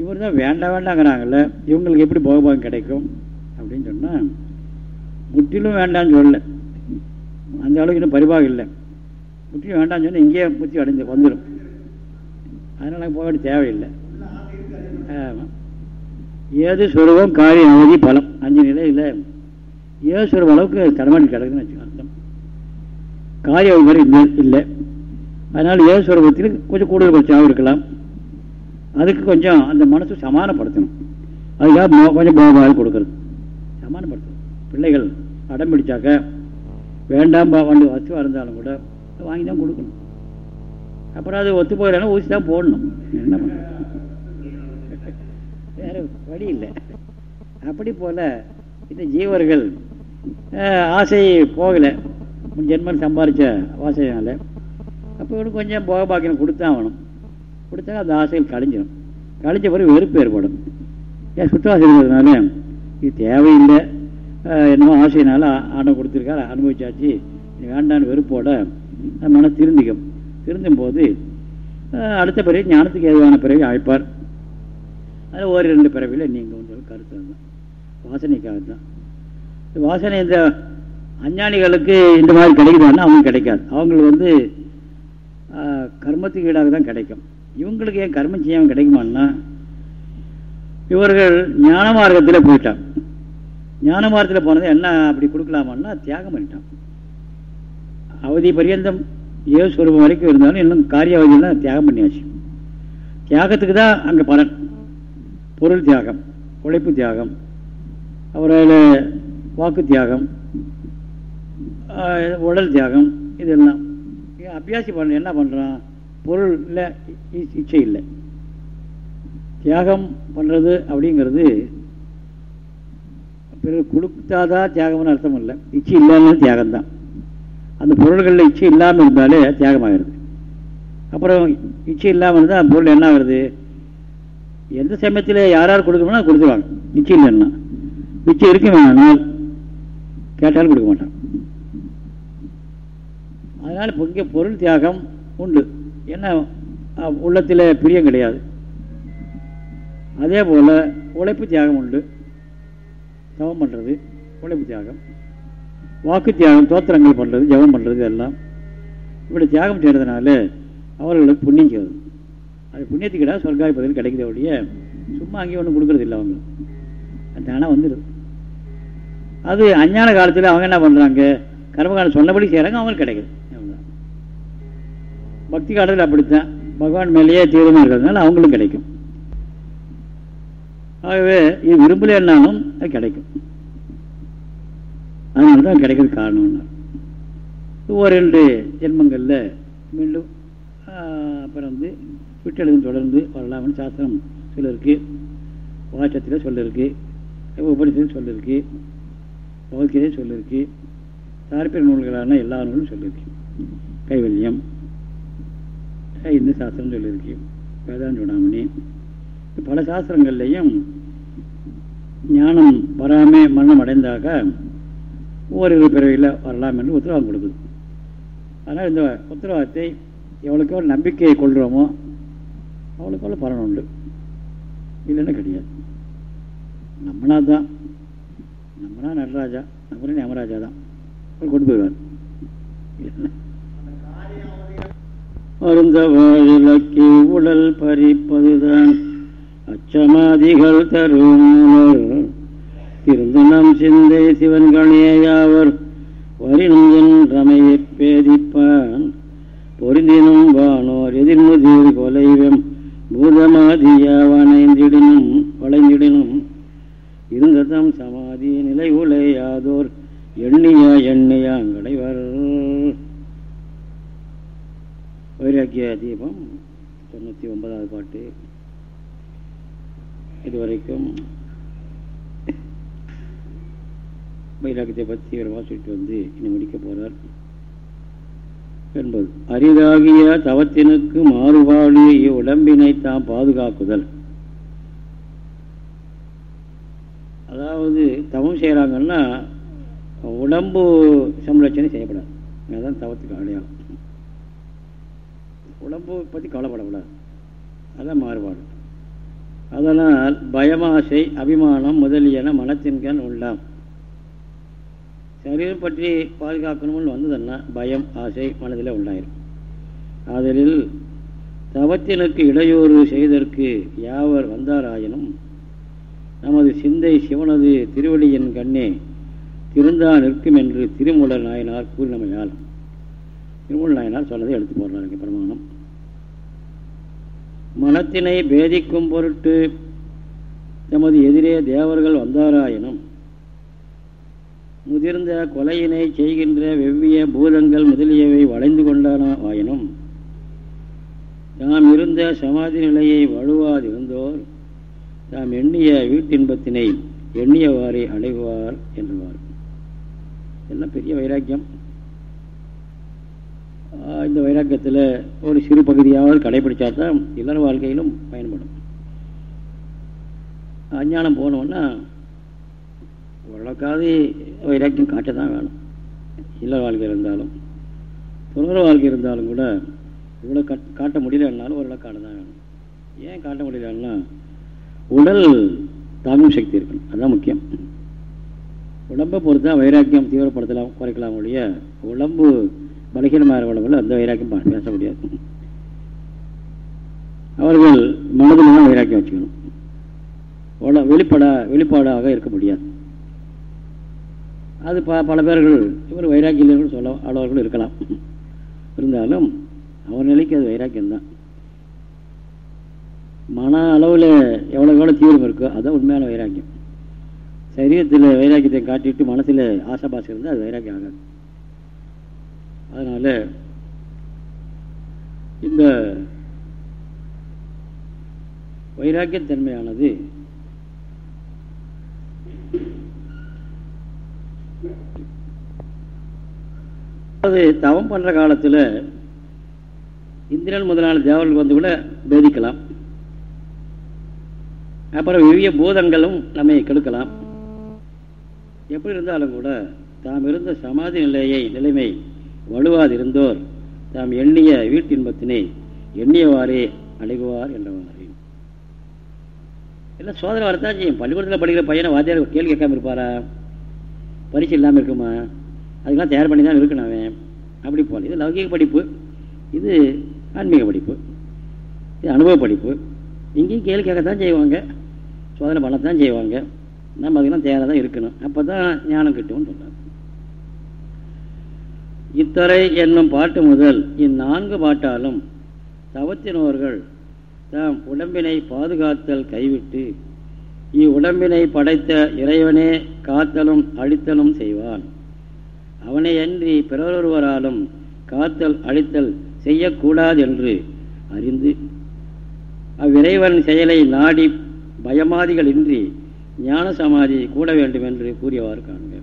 இவர் தான் வேண்டாம் வேண்டாங்கிறாங்கல்ல இவங்களுக்கு எப்படி போகபாகம் கிடைக்கும் அப்படின்னு சொன்னால் முற்றிலும் வேண்டாம்னு சொல்லலை. அந்த அளவுக்கு இன்னும் பரிபாகம் இல்லை. முற்றிலும் வேண்டாம்னு சொன்னால் இங்கேயே முற்றி அடைஞ்சு வந்துடும் அதனால் போக வேண்டிய தேவையில்லை. ஏது சுரூபம் காரிய அவதி பலம். அஞ்சு நிலையில் ஏது சுரூபம் அளவுக்கு தடமாட்டி கிடக்குதுன்னு வச்சுக்கோங்க. அர்த்தம் காரிய அவதி இல்லை. இல்லை. அதனால் ஏது சுரூபத்தில் கொஞ்சம் கூடுதல் கொஞ்சம் இருக்கலாம். அதுக்கு கொஞ்சம் அந்த மனசு சமானப்படுத்தணும். அதுக்காக கொஞ்சம் போபாக கொடுக்கறது. சமானப்படுத்தணும். பிள்ளைகள் அடம் பிடிச்சாக்க வேண்டாம் வண்டி வசுவாக இருந்தாலும் கூட வாங்கி தான் கொடுக்கணும். அப்புறம் அது ஒத்து போயிடலாம் ஊசி தான் போடணும். என்ன பண்ணுறது வேற வழி இல்லை அப்படி போல் இந்த ஜீவர்கள் ஆசை போகலை. ஜென்மன் சம்பாதிச்ச ஆசையினால அப்போ இவனுக்கு கொஞ்சம் போக பாக்கியம் கொடுத்தா ஆகணும். கொடுத்தா அந்த ஆசைகள் கழிஞ்சிடும் கழிஞ்ச பிறகு வெறுப்பு ஏற்படும். ஏன் சுற்றுவாசம் இருக்கிறதுனால இது தேவையில்லை. என்னமோ ஆசையினால ஆடம் கொடுத்துருக்காரு அனுபவிச்சாச்சு. வேண்டான்னு வெறுப்போட மன திருந்திக்கும். திருந்தும் போது அடுத்த பிறகு ஞானத்துக்கு ஏதுவான பிறகு அழைப்பார். அதில் ஒரு ரெண்டு பிறவியில் நீங்கள் வந்து கருத்து தான் வாசனைக்காக தான். வாசனை இந்த அஞ்ஞானிகளுக்கு இந்த மாதிரி கிடைக்குதான்னா அவங்க கிடைக்காது. அவங்களுக்கு வந்து கர்மத்துக்கு ஈடாக தான் கிடைக்கும். இவங்களுக்கு ஏன் கர்மம் செய்யாமல் கிடைக்குமான்னா இவர்கள் ஞான மார்க்கத்தில் போயிட்டான் ஞான மார்க்கத்தில் போனது என்ன அப்படி கொடுக்கலாமான்னா தியாகம் பண்ணிட்டான் அவதி பரியந்தம் ஏ சுரூபம் வரைக்கும் இருந்தாலும் இன்னும் காரிய அவதியெல்லாம் தியாகம் பண்ணியாச்சு. தியாகத்துக்கு தான் அங்கே பலன். பொருள் தியாகம் உழைப்பு தியாகம் அவரால் வாக்கு தியாகம் உடல் தியாகம் இதெல்லாம். அபியாசி பண்ண என்ன பண்ணுறான் பொருள் இல்லை இச்சை இல்லை. தியாகம் பண்ணுறது அப்படிங்கிறது பிறகு கொடுத்தாதான் தியாகம்னு அர்த்தம் இல்லை. இச்சை இல்லாமல் தியாகம் தான் அந்த பொருள்களில் இச்சை இல்லாமல் இருந்தாலே தியாகமாகிறது அப்புறம் இச்சை இல்லாமல் இருந்தால் அந்த பொருள் என்ன ஆகுறது? எந்த சமயத்தில் யார் யார் கொடுக்கணும்னா கொடுத்துருவாங்க. நிச்சயம் இல்லைன்னா. மிச்சம் இருக்க வேணால் கேட்டாலும் கொடுக்க மாட்டான் அதனால் இங்கே பொருள் தியாகம் உண்டு. என்ன உள்ளத்தில் பிரியம் கிடையாது. அதே போல் உழைப்பு தியாகம் உண்டு. தவம் பண்ணுறது உழைப்பு தியாகம். வாக்கு தியாகம் தோத்திரங்கள் பண்ணுறது ஜபம் பண்ணுறது எல்லாம். இப்படி தியாகம் செய்கிறதுனால அவர்களுக்கு புண்ணியம் செய்வது அது புண்ணியத்துக்கிடா சொர்க்காய் பதவி கிடைக்கிற ஒழிய சும்மா அங்கேயும் ஒன்றும் கொடுக்குறது இல்லை அவங்க தானாக வந்துடுது அது அஞ்ஞான காலத்தில் அவங்க என்ன பண்ணுறாங்க கர்மகாலம் சொன்னபடி செய்கிறாங்க அவங்களுக்கு கிடைக்குது. பக்தி காலத்தில் அப்படித்தான். பகவான் மேலேயே தீவிரமாக இருக்கிறதுனால அவங்களும் கிடைக்கும். ஆகவே இது விரும்பலைன்னாலும் அது கிடைக்கும். அதனால தான் கிடைக்கிறது காரணம்னா. ஒரு ரெண்டு ஜென்மங்களில் மீண்டும் பிறந்து விட்டெழுதும் தொடர்ந்து வரலாம்னு சாஸ்திரம் சொல்லிருக்கு. வாசத்தில் சொல்லிருக்கு. உபனிஷத்தில் சொல்லியிருக்கு பகவத்கீதை சொல்லியிருக்கு தார்பிக நூல்களான எல்லா நூலும் சொல்லியிருக்கு கைவல்யம். இந்த சாஸ்திரம் சொல்லியிருக்கு வேதாந்த பல சாஸ்திரங்கள்லையும் ஞானம் வராமே மரணம் அடைந்தாக ஓரிரு பிறவியில் வரலாம் என்று உத்தரவாதம் கொடுக்குது. அதனால் இந்த உத்தரவாதத்தை எவ்வளோக்கு நம்பிக்கையை கொள்கிறோமோ அவளுக்கு அவ்வளோ பலன் உண்டு. இல்லைன்னா கிடையாது. நம்மனா தான். நம்மனா நடராஜா. நம்மளே யமராஜா தான். அவர் கொண்டு போயிடுவார். அருந்த வாழிலக்கி உடல் பறிப்பதுதான் அச்சமாதிகள் தரும் திருந்தனம் சிந்தை சிவன்கணேயாவர் வரினும் ரமையை பேதிப்பான். பொருந்தினும் வானோர் எதிர்முதிர் கொலைவெம் பூதமாதியா வனைந்திடினும் வளைந்திடினும் இருந்ததம் சமாதி நிலை உலையாதோர் எண்ணிய எண்ணியாங்கடைவர் வைராக்கிய தீபம் தொண்ணூற்றி ஒன்பதாவது பாட்டு. இதுவரைக்கும் வைராக்கியத்தை பற்றி ஒரு வாசிட்டு வந்து இன்னும் முடிக்க போகிறார் என்பது. அரிதாகிய தவத்தினுக்கு மாறுபாடு உடம்பினை தாம் பாதுகாக்குதல். அதாவது தவம் செய்கிறாங்கன்னா உடம்பு சம்ரட்சணை செய்யப்படாது. அதுதான் தவத்துக்கு அடையாளம். உடம்பு பற்றி கவலைப்படக்கூடாது. அதுதான் மாறுபாடு. அதனால் பயமாசை அபிமானம் முதலியன மனத்தின்கண் உள்ளாம். சரீரம் பற்றி பாதுகாக்கணும்னு வந்ததுன்னா பயம் ஆசை மனதில் உண்டாயிரும். அதில் தவத்தினுக்கு இடையூறு செய்தற்கு யாவர் வந்தாராயினும் நமது சிந்தை சிவனது திருவடியின் கண்ணே திருந்தா நிற்கும் என்று திருமூலர் நாயனார் கூறினமையால் திருமூலர் நாயனார் சொன்னதை எடுத்து போடுறாங்க பிரமாணம். மனத்தினை பேதிக்கும் பொருட்டு நமது எதிரே தேவர்கள் வந்தாராயினும் முதிர்ந்த கொலையினை செய்கின்ற வெவ்விய பூதங்கள் முதலியவை வளைந்து கொண்டான ஆயினும் தாம் இருந்த சமாதி நிலையை வலுவாதிருந்தோர் தாம் எண்ணிய வீட்டின்பத்தினை எண்ணியவாறே அடைவார் என்றுவார். எல்லாம் பெரிய வைராக்கியம். இந்த வைராக்கியத்தில் ஒரு சிறு பகுதியாவது கடைபிடிச்சா தான் இல்லற வாழ்க்கையிலும் பயன்படும். அஞ்ஞானம் போனோன்னா ஓரளவுக்காவது வைராக்கியம் காட்ட தான் வேணும். இல்லற வாழ்க்கை இருந்தாலும் துணர வாழ்க்கை இருந்தாலும் கூட இவ்வளோ காட்ட முடியலன்னாலும் ஓரளவுக்கு காட்ட தான் வேணும். ஏன் காட்ட முடியலன்னா உடல் தாங்கும் சக்தி இருக்கணும். அதுதான் முக்கியம். உடம்பை பொறுத்தா வைராக்கியம் தீவிரப்படுத்தலாம் குறைக்கலாம் ஒழிய உடம்பு பலகீனமாக உடம்புல அந்த வைராக்கியம் பேச முடியாது. அவர்கள் மனதில் தான் வைராக்கியம் வச்சுக்கணும். உட வெளிப்பட வெளிப்பாடாக இருக்க முடியாது. அது ப பல பேர்கள் இவர் வைராக்கியம் சொல்ல அளவர்கள் இருக்கலாம். இருந்தாலும் அவர் நிலைக்கு அது வைராக்கியம்தான். மன அளவில் எவ்வளோ எவ்வளோ தீவிரம் இருக்கோ அதுதான் உண்மையான வைராக்கியம். சரீரத்தில் வைராக்கியத்தை காட்டிட்டு மனசில் ஆசைபாசம் இருந்தால் அது வைராக்கியம் ஆகாது. அதனால் இந்த வைராக்கியத்தன்மையானது அது தவம் பண்ணுற காலத்தில் இந்திரன் முதலான தேவர்கள் வந்து கூட பேதிக்கலாம். அப்புறம் விவிய பூதங்களும் நம்மை கெடுக்கலாம். எப்படி இருந்தாலும் கூட தாம் இருந்த சமாதி நிலையை நிலைமை வலுவாதிருந்தோர் தாம் எண்ணிய வீட்டின்பத்தினை எண்ணியவாறே அணுகுவார் என்றவாறு இல்லை சோதனை வரத்தான் செய்யும் பள்ளிக்கூடத்தில் படிக்கிற பையனை வாத்தியார் கேள்வி கேட்காம இருப்பாரா? பரிசு இல்லாமல் இருக்குமா? அதுக்கெல்லாம் தயார் பண்ணி தான் இருக்கணும் அவன். அப்படி போகல இது லௌகிக படிப்பு இது ஆன்மீக படிப்பு இது அனுபவ படிப்பு. இங்கேயும் கேள்வி கேட்கத்தான் செய்வாங்க. சோதனை பண்ணத்தான் செய்வாங்க. நம்ம அதுக்கெல்லாம் தயாராக தான் இருக்கணும். அப்போ தான் ஞானம் கிட்டும்னு சொல்கிறார் இத்தரை என்னும் பாட்டு முதல் இந்நான்கு பாட்டாலும் தவத்தினோர்கள் தாம் உடம்பினை பாதுகாத்தல் கைவிட்டு இவ்வுடம்பினை படைத்த இறைவனே காத்தலும் அழித்தலும் செய்வான். அவனை அன்றி பிறரொருவராலும் காத்தல் அழித்தல் செய்யக்கூடாது என்று அறிந்து அவ்விறைவன் செயலை நாடி பயமாதிகள் இன்றி ஞான சமாதி கூட வேண்டும் என்று கூறியவாறு காண்க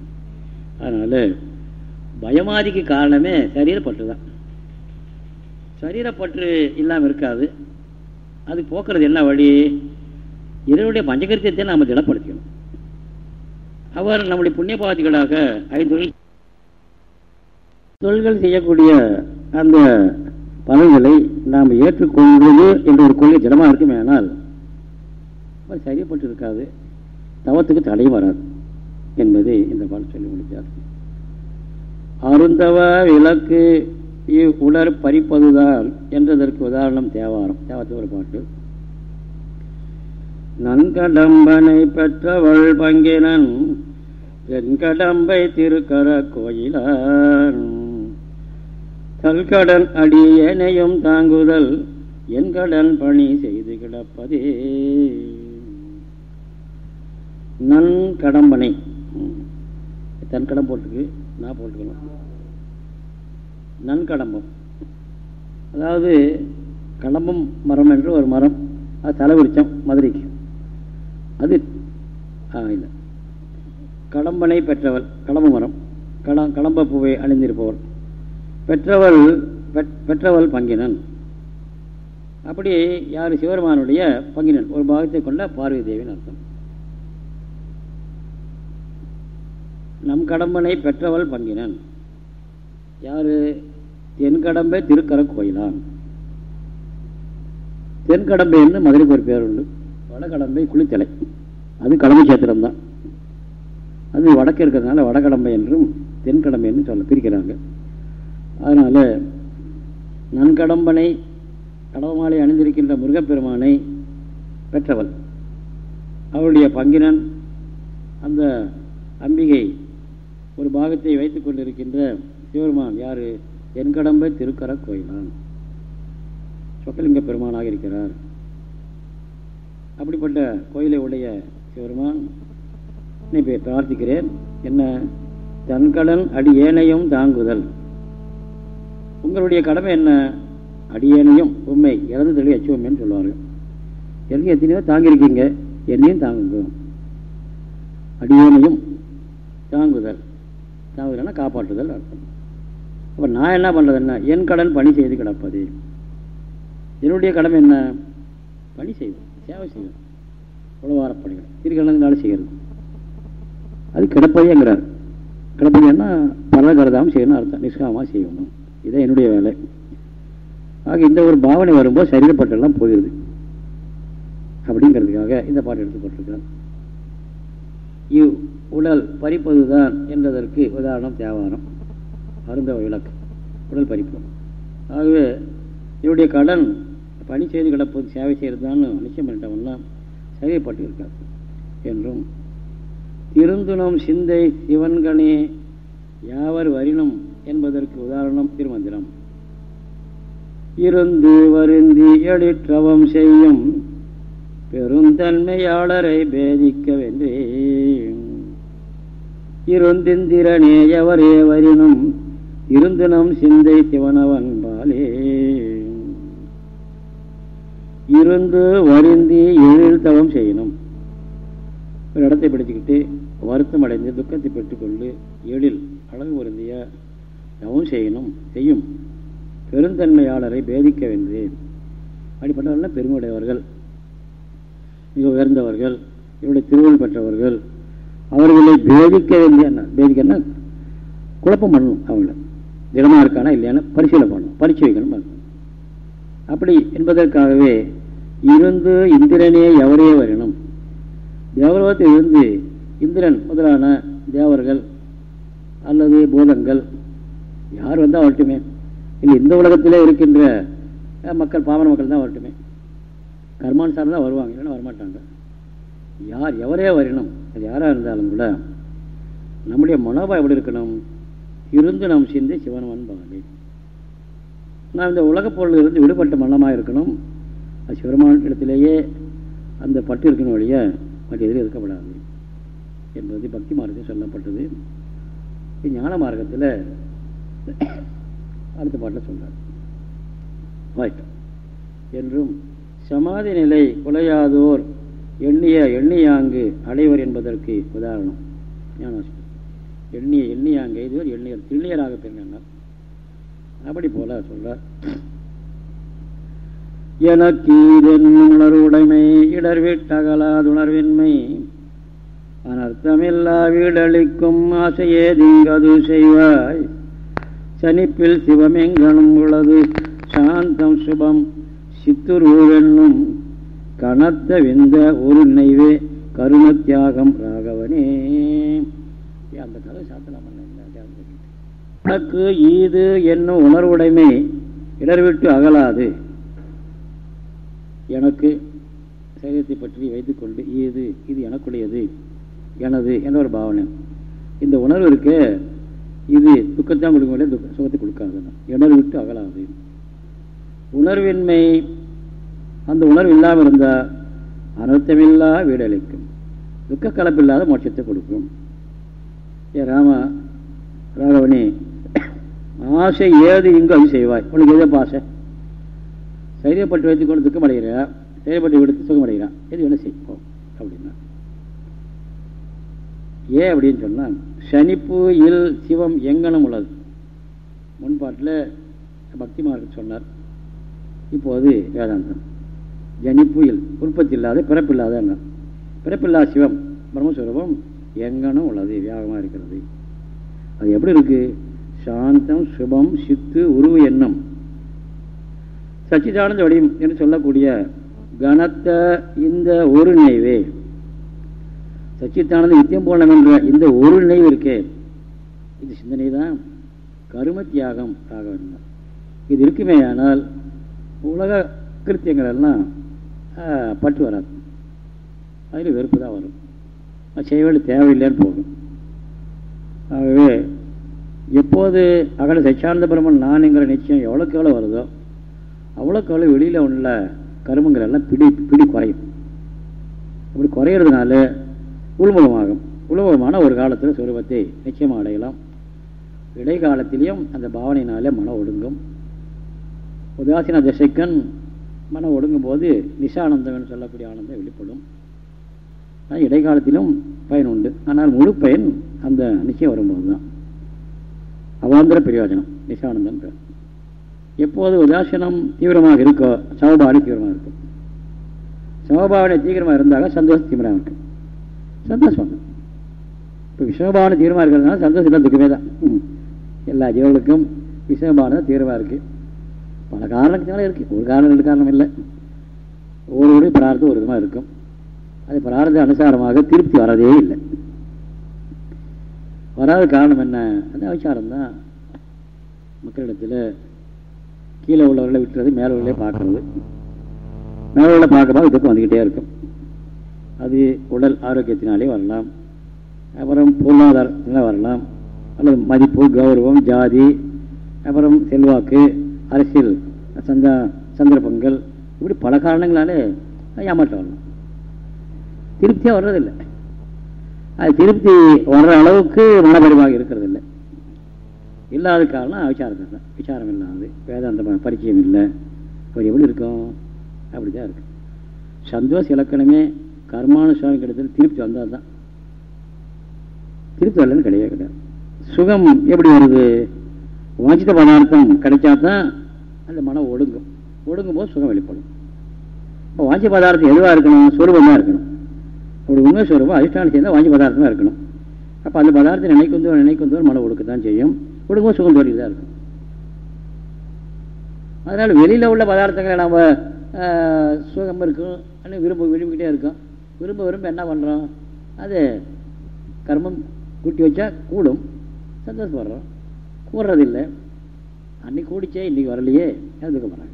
அதனால் பயமாதிக்கு காரணமே சரீரப்பற்று தான் சரீரப்பற்று இல்லாமல் இருக்காது. அது போக்குறது என்ன வழி? இதனுடைய பஞ்சகரித்தியத்தை நாம் திடப்படுத்திக்கணும். அவர் நம்முடைய புண்ணிய பாதிகளாக ஐந்து தொழில்கள் செய்யக்கூடிய அந்த பலன்களை நாம் ஏற்றுக்கொள்வது என்ற ஒரு கொள்கை திடமாக இருக்குமே ஆனால் சரியப்பட்டு இருக்காது தவத்துக்கு தடை வராது என்பதை இந்த பாடல் சொல்லி முடித்தார் அருந்தவ விளக்கு உடற் பறிப்பதுதான் என்றதற்கு உதாரணம் தேவாரம். தேவத்து ஒரு பாட்டு. நன்கடம்பனை பெற்றவள் பங்கினன் தென்கடம்பை திருக்கர கோயிலான். கல்கடன் அடியேனையும் தாங்குதல் என் கடன் பணி செய்து கிடப்பதே. நன் கடம்பனை தன் கடம் போட்டுக்கு நான் போட்டுக்கணும் நன்கடம்பம் அதாவது கடம்பம் மரம் என்று ஒரு மரம். அது தலைவிரிச்சம் மதுரைக்கு. அது இல்லை. கடம்பனை பெற்றவள் கடம்ப மரம். கட கடம்ப பூவை அணிந்திருப்பவள். பெற்றவள் பெற்றவள் பங்கினன். அப்படி யார் சிவருமானுடைய பங்கினன்? ஒரு பாகத்தை கொண்ட பார்வதி தேவின் அர்த்தம். நம் கடம்பனை பெற்றவள் பங்கினன். யாரு? தென்கடம்பை திருக்கர கோயிலான் தென்கடம்பைன்னு மதுரைக்கு ஒரு பேர் உண்டு. வடகடம்பை குளித்தலை. அது கடம்பு சேத்திரம்தான் அது வடக்கு இருக்கிறதுனால வடகடம்பை என்றும் தென்கடம்பை என்று சொல்ல பிரிக்கிறாங்க. அதனால் நன்கடம்பனை கடவுமாலை அணிந்திருக்கின்ற முருகப்பெருமானை பெற்றவள் அவளுடைய பங்கினன் அந்த அம்பிகை ஒரு பாகத்தை வைத்து கொண்டிருக்கின்ற சிவருமான் யார்? என் கடம்பை திருக்கர கோயிலான். சொக்கலிங்க பெருமானாக இருக்கிறார். அப்படிப்பட்ட கோயிலை உடைய சிவருமான் இப்போ பிரார்த்திக்கிறேன். என்ன? தன்கடன் அடி ஏனையும் தாங்குதல். உங்களுடைய கடமை என்ன? அடியேனையும் உண்மை இறந்து தெளிவு அச்சுவமேன்னு சொல்லுவார்கள் எனக்கு எத்தனையோ தாங்கியிருக்கீங்க? என்னையும் தாங்குங்க. அடியேனையும் தாங்குதல். தாங்குதல்னா காப்பாற்றுதல் அர்த்தம். அப்போ நான் என்ன பண்ணுறது என்ன என் கடன் பணி செய்து கிடப்பது. என்னுடைய கடமை என்ன? பணி செய்வோம் சேவை செய்வோம் உழவார பணிகள் திருக்கணங்களால் செய்கிறது. அது கிடப்பதேங்கிறார். கிடப்பதுன்னா பல கருதாமல் செய்யணும் அர்த்தம். நிஷ்காமமாக செய்யணும். இதுதான் என்னுடைய வேலை. ஆக இந்த ஒரு பாவனை வரும்போது சரீரப்பட்டெல்லாம் போயிடுது. அப்படிங்கிறதுக்காக இந்த பாட்டு எடுத்துக்கொண்டிருக்கிறார் இவ் உடல் பறிப்பதுதான் என்பதற்கு உதாரணம் தேவாரம் அருந்தவ விளக்கு உடல் பறிப்பு. ஆகவே இவருடைய கடன் பணி செய்து கிடப்பது சேவை செய்கிறதான்னு நிச்சயம் பண்ணிட்டவன்லாம் சரியப்பட்டு இருக்கார் என்றும் திருந்துணம் சிந்தை சிவன்கணே யாவர் வரினும் என்பதற்கு உதாரணம் திருமந்திரம். இருந்து வருந்தி எழிற்றவம் செய்யும் பெருந்தன்மையாளரை பேதிக்க பேதிக்கவென்றே இருந்திந்திரனே எவரே வரினும் இருந்தினம் சிந்தை சிவனவன் பாலே. இருந்து வருந்தி எழில் தவம் செய்யணும் ஒரு இடத்தை பிடிச்சுக்கிட்டு வருத்தம் அடைந்து துக்கத்தை பெற்றுக்கொண்டு எழில் அழகு வருந்திய தவம் செய்யணும் செய்யும். பெருந்தன்மையாளரை பேதிக்க வென்றேன் அப்படிப்பட்டவர்கள் பெருமையுடையவர்கள் மிக உயர்ந்தவர்கள் இவருடைய திருவள் பெற்றவர்கள் அவர்களை பேதிக்க வேண்டிய பேதிக்கன்னா குழப்பம் பண்ணணும் அவங்கள. திடமாக இருக்கானா இல்லையானா பரிசீலனை பண்ணணும் பரிச்சு வைக்கணும் அப்படி என்பதற்காகவே இருந்து இந்திரனே எவரே வரணும்? தேவலோகத்தில் இருந்து இந்திரன் முதலான தேவர்கள் அல்லது பூதங்கள் யார் வந்தால் வரட்டுமே. இல்லை இந்த உலகத்திலே இருக்கின்ற மக்கள் பாவன மக்கள் தான் வரட்டுமே. கர்மானுசாரம் தான் வருவாங்க இல்லைன்னா வரமாட்டாங்க. யார் எவரே வரணும் அது யாராக இருந்தாலும் கூட நம்முடைய மனோபா எப்படி இருக்கணும்? இருந்து நாம் சிந்தி சிவனவன் பாடி நாம் இந்த உலகப் பொருளிலிருந்து இருந்து விடுபட்ட மன்னமாக இருக்கணும். அது சிவருமான இடத்திலேயே அந்த பட்டு இருக்கணும் வழிய மற்ற எதிரே இருக்கப்படாது. என்பது பக்தி மார்க்கத்தில் சொல்லப்பட்டது. ஞான மார்க்கத்தில் அடுத்த பாட்டில் சொல்றார். ரைட் என்றும் சமாதி நிலை குலையாதோர் எண்ணிய எண்ணியாங்கு அடைவர் என்பதற்கு உதாரணம். எண்ணிய எண்ணியாங்கு எய்துவர் எண்ணியர் திண்ணியராக பெருங்கண்ணார் அப்படி போல சொல்றார். எனக்கு இதென்னும் உணர்வுடைமை இடர்விட்டகலாதுணர்வின்மை அனர்த்தமில்லா வீடளிக்கும் ஆசையே திங்கது செய்வாய். சனிப்பில் சிவமெங்கனும் உள்ளது. சாந்தம் சுபம். சித்துருவென்னும் கனத்த வெந்த ஒரு நினைவே கருண தியாகம் ராகவனே அந்த கதை சாத்தலாம் உனக்கு ஈது என்னும் உணர்வுடைமை இடர்விட்டு அகலாது. எனக்கு சரீரத்தை பற்றி வைத்துக்கொண்டு ஈது இது எனக்குடையது. எனது என்ற ஒரு பாவனை. இந்த உணர்வு இருக்க. இது துக்கத்தான் கொடுக்க துக்க சுகத்தை கொடுக்காதுன்னா இடர் விட்டு அகலாது. உணர்வின்மை அந்த உணர்வு இல்லாமல் இருந்தால் அனர்த்தமில்லா வீடளிக்கும். துக்க கலப்பில்லாத மோட்சத்தை கொடுக்கும். ஏ ராம ராகவனி ஆசை ஏது இங்கு அது செய்வாய்? உனக்கு எதோ ஆசை? சைரியப்பட்டு வைத்துக்கொண்டு துக்கம் அடைகிறா சைரியப்பட்டு விடுத்து சுகம் அடைகிறான் எது வேணும் செய்வோம் அப்படின்னா. ஏன் அப்படின்னு சொன்னால் சனிப்பு இல் சிவம் எங்கனும் உள்ளது. முன்பாட்டில் பக்தி மார்க்க சொன்னார் இப்போது வேதாந்தம். ஜனிப்பு இல் உற்பத்தி இல்லாத பிறப்பில்லாத என்ன பிறப்பில்லாத சிவம் பிரம்மஸ்வரூபம் எங்கனும் உள்ளது வியாகமாக இருக்கிறது. அது எப்படி இருக்கு? சாந்தம் சுபம் சித்து உருவு எண்ணம். சச்சிதானந்த வடிவம் என்று சொல்லக்கூடிய கனத்த இந்த ஒரு நினைவே. சச்சித்தானந்த நித்தியம் பூர்ணம் என்ற இந்த ஒரு நினைவு இருக்கே. இது சிந்தனை தான் கரும தியாகம் ஆக வேண்டும். இது இருக்குமே ஆனால் உலக கிருத்தியங்கள் எல்லாம் பட்டு வராது. அதில் வெறுப்பு தான் வரும். செய்ய வேண்டிய தேவையில்லைன்னு போகும். ஆகவே எப்போது அகல சச்சானந்த பிரம்மன் நான்ங்கிற நிச்சயம் எவ்வளோக்கு எவ்வளோ வருதோ அவ்வளோக்கு எவ்வளோ வெளியில் உள்ள கருமங்கள் எல்லாம் பிடி பிடி குறையும். அப்படி குறையிறதுனால உள்முகமாகும். உள்முகமான ஒரு காலத்தில் சுரூபத்தை நிச்சயமாக அடையலாம். இடைக்காலத்திலையும் அந்த பாவனையினாலே மனம் ஒடுங்கும். உதாசீன திசைக்கன் மனம் ஒடுங்கும் போது நிஷானந்தம்னு சொல்லக்கூடிய ஆனந்தம் வெளிப்படும். ஆனால் இடைக்காலத்திலும் பயன் உண்டு. ஆனால் முழு பயன் அந்த நிச்சயம் வரும்போது தான் அவாந்திர பிரயோஜனம் நிஷானந்தம் பேர். எப்போது உதாசீனம் தீவிரமாக இருக்கோ சமபாவனை தீவிரமாக இருக்கும். சமபாவனை தீவிரமாக இருந்தாலும் சந்தோஷம் தீவிரமாக இருக்கும். சந்தோஷம். இப்போ விஷமபாவனை தீவிரமாக இருக்கிறதுனால சந்தோஷம் இல்லை துக்கமே தான். எல்லா ஜீவர்களுக்கும் விஷமபாவனை தீர்வாக இருக்குது பல காரணத்தினால இருக்குது ஒரு காரணம் ரெண்டு காரணம் இல்லை. ஒவ்வொரு பிரார்த்தம் ஒரு விதமாக இருக்கும். அது பிரார்த்த அனுசாரமாக திருப்தி வரதே இல்லை. வராத காரணம் என்ன? அந்த அவசாரம் தான். மக்களிடத்தில் கீழே உள்ளவர்களை விட்டுறது மேலே உள்ளே பார்க்கறது. மேலே உள்ள பார்க்கும்போது துக்கம் வந்துக்கிட்டே இருக்கும். அது உடல் ஆரோக்கியத்தினாலே வரலாம். அப்புறம் பொருளாதாரத்தினால வரலாம். அல்லது மதிப்பு கௌரவம் ஜாதி அப்புறம் செல்வாக்கு அரசியல் சந்த சந்தர்ப்பங்கள் இப்படி பல காரணங்களாலே ஏமாற்றம் வரலாம். திருப்தியாக வர்றதில்லை. அது திருப்தி வர்ற அளவுக்கு மனபரிவாக இருக்கிறது இல்லை இல்லாத காரணம் விசாரத்தை தான். விசாரம் இல்லாது வேதாந்த பரிச்சயம் இல்லை. அவர் எப்படி இருக்கும்? அப்படி தான் இருக்கும் சந்தோஷ இலக்கணமே கர்மானுசாரம் கிடைத்தது திருப்தி வந்தால் தான். திருப்தி வரலன்னு கிடையவே கிடையாது. சுகம் எப்படி வருது? வாஞ்சித பதார்த்தம் கிடைச்சா தான் அந்த மனம் ஒடுங்கும். ஒடுங்கும் போது சுகம் வெளிப்படும். இப்போ வாஞ்சி பதார்த்தம் எதுவாக இருக்கணும்? சுரூபமாக இருக்கணும். அப்படி உண்மை சுரூபம் அதிஷ்டானம் சேர்ந்தால் வாஞ்சி பதார்த்தமாக இருக்கணும். அப்போ அந்த பதார்த்தம் நினைக்கும் தோறும் நினைக்கும் தோறும் மனம் ஒடுக்க தான் செய்யும். ஒடுங்கும் சுகம் தோறி தான் இருக்கும். அதனால் வெளியில் உள்ள பதார்த்தங்களை நம்ம சுகம் இருக்கும் ஆனால் விரும்ப விரும்பிக்கிட்டே இருக்கோம். விரும்ப விரும்ப என்ன பண்ணுறோம் அது கர்மம் கூட்டி வச்சா கூடும். சந்தோஷப்படுறோம். கூடுறதில்லை. அன்னைக்கு கூடிச்சே இன்னைக்கு வரலையே. துக்கப்படுறாங்க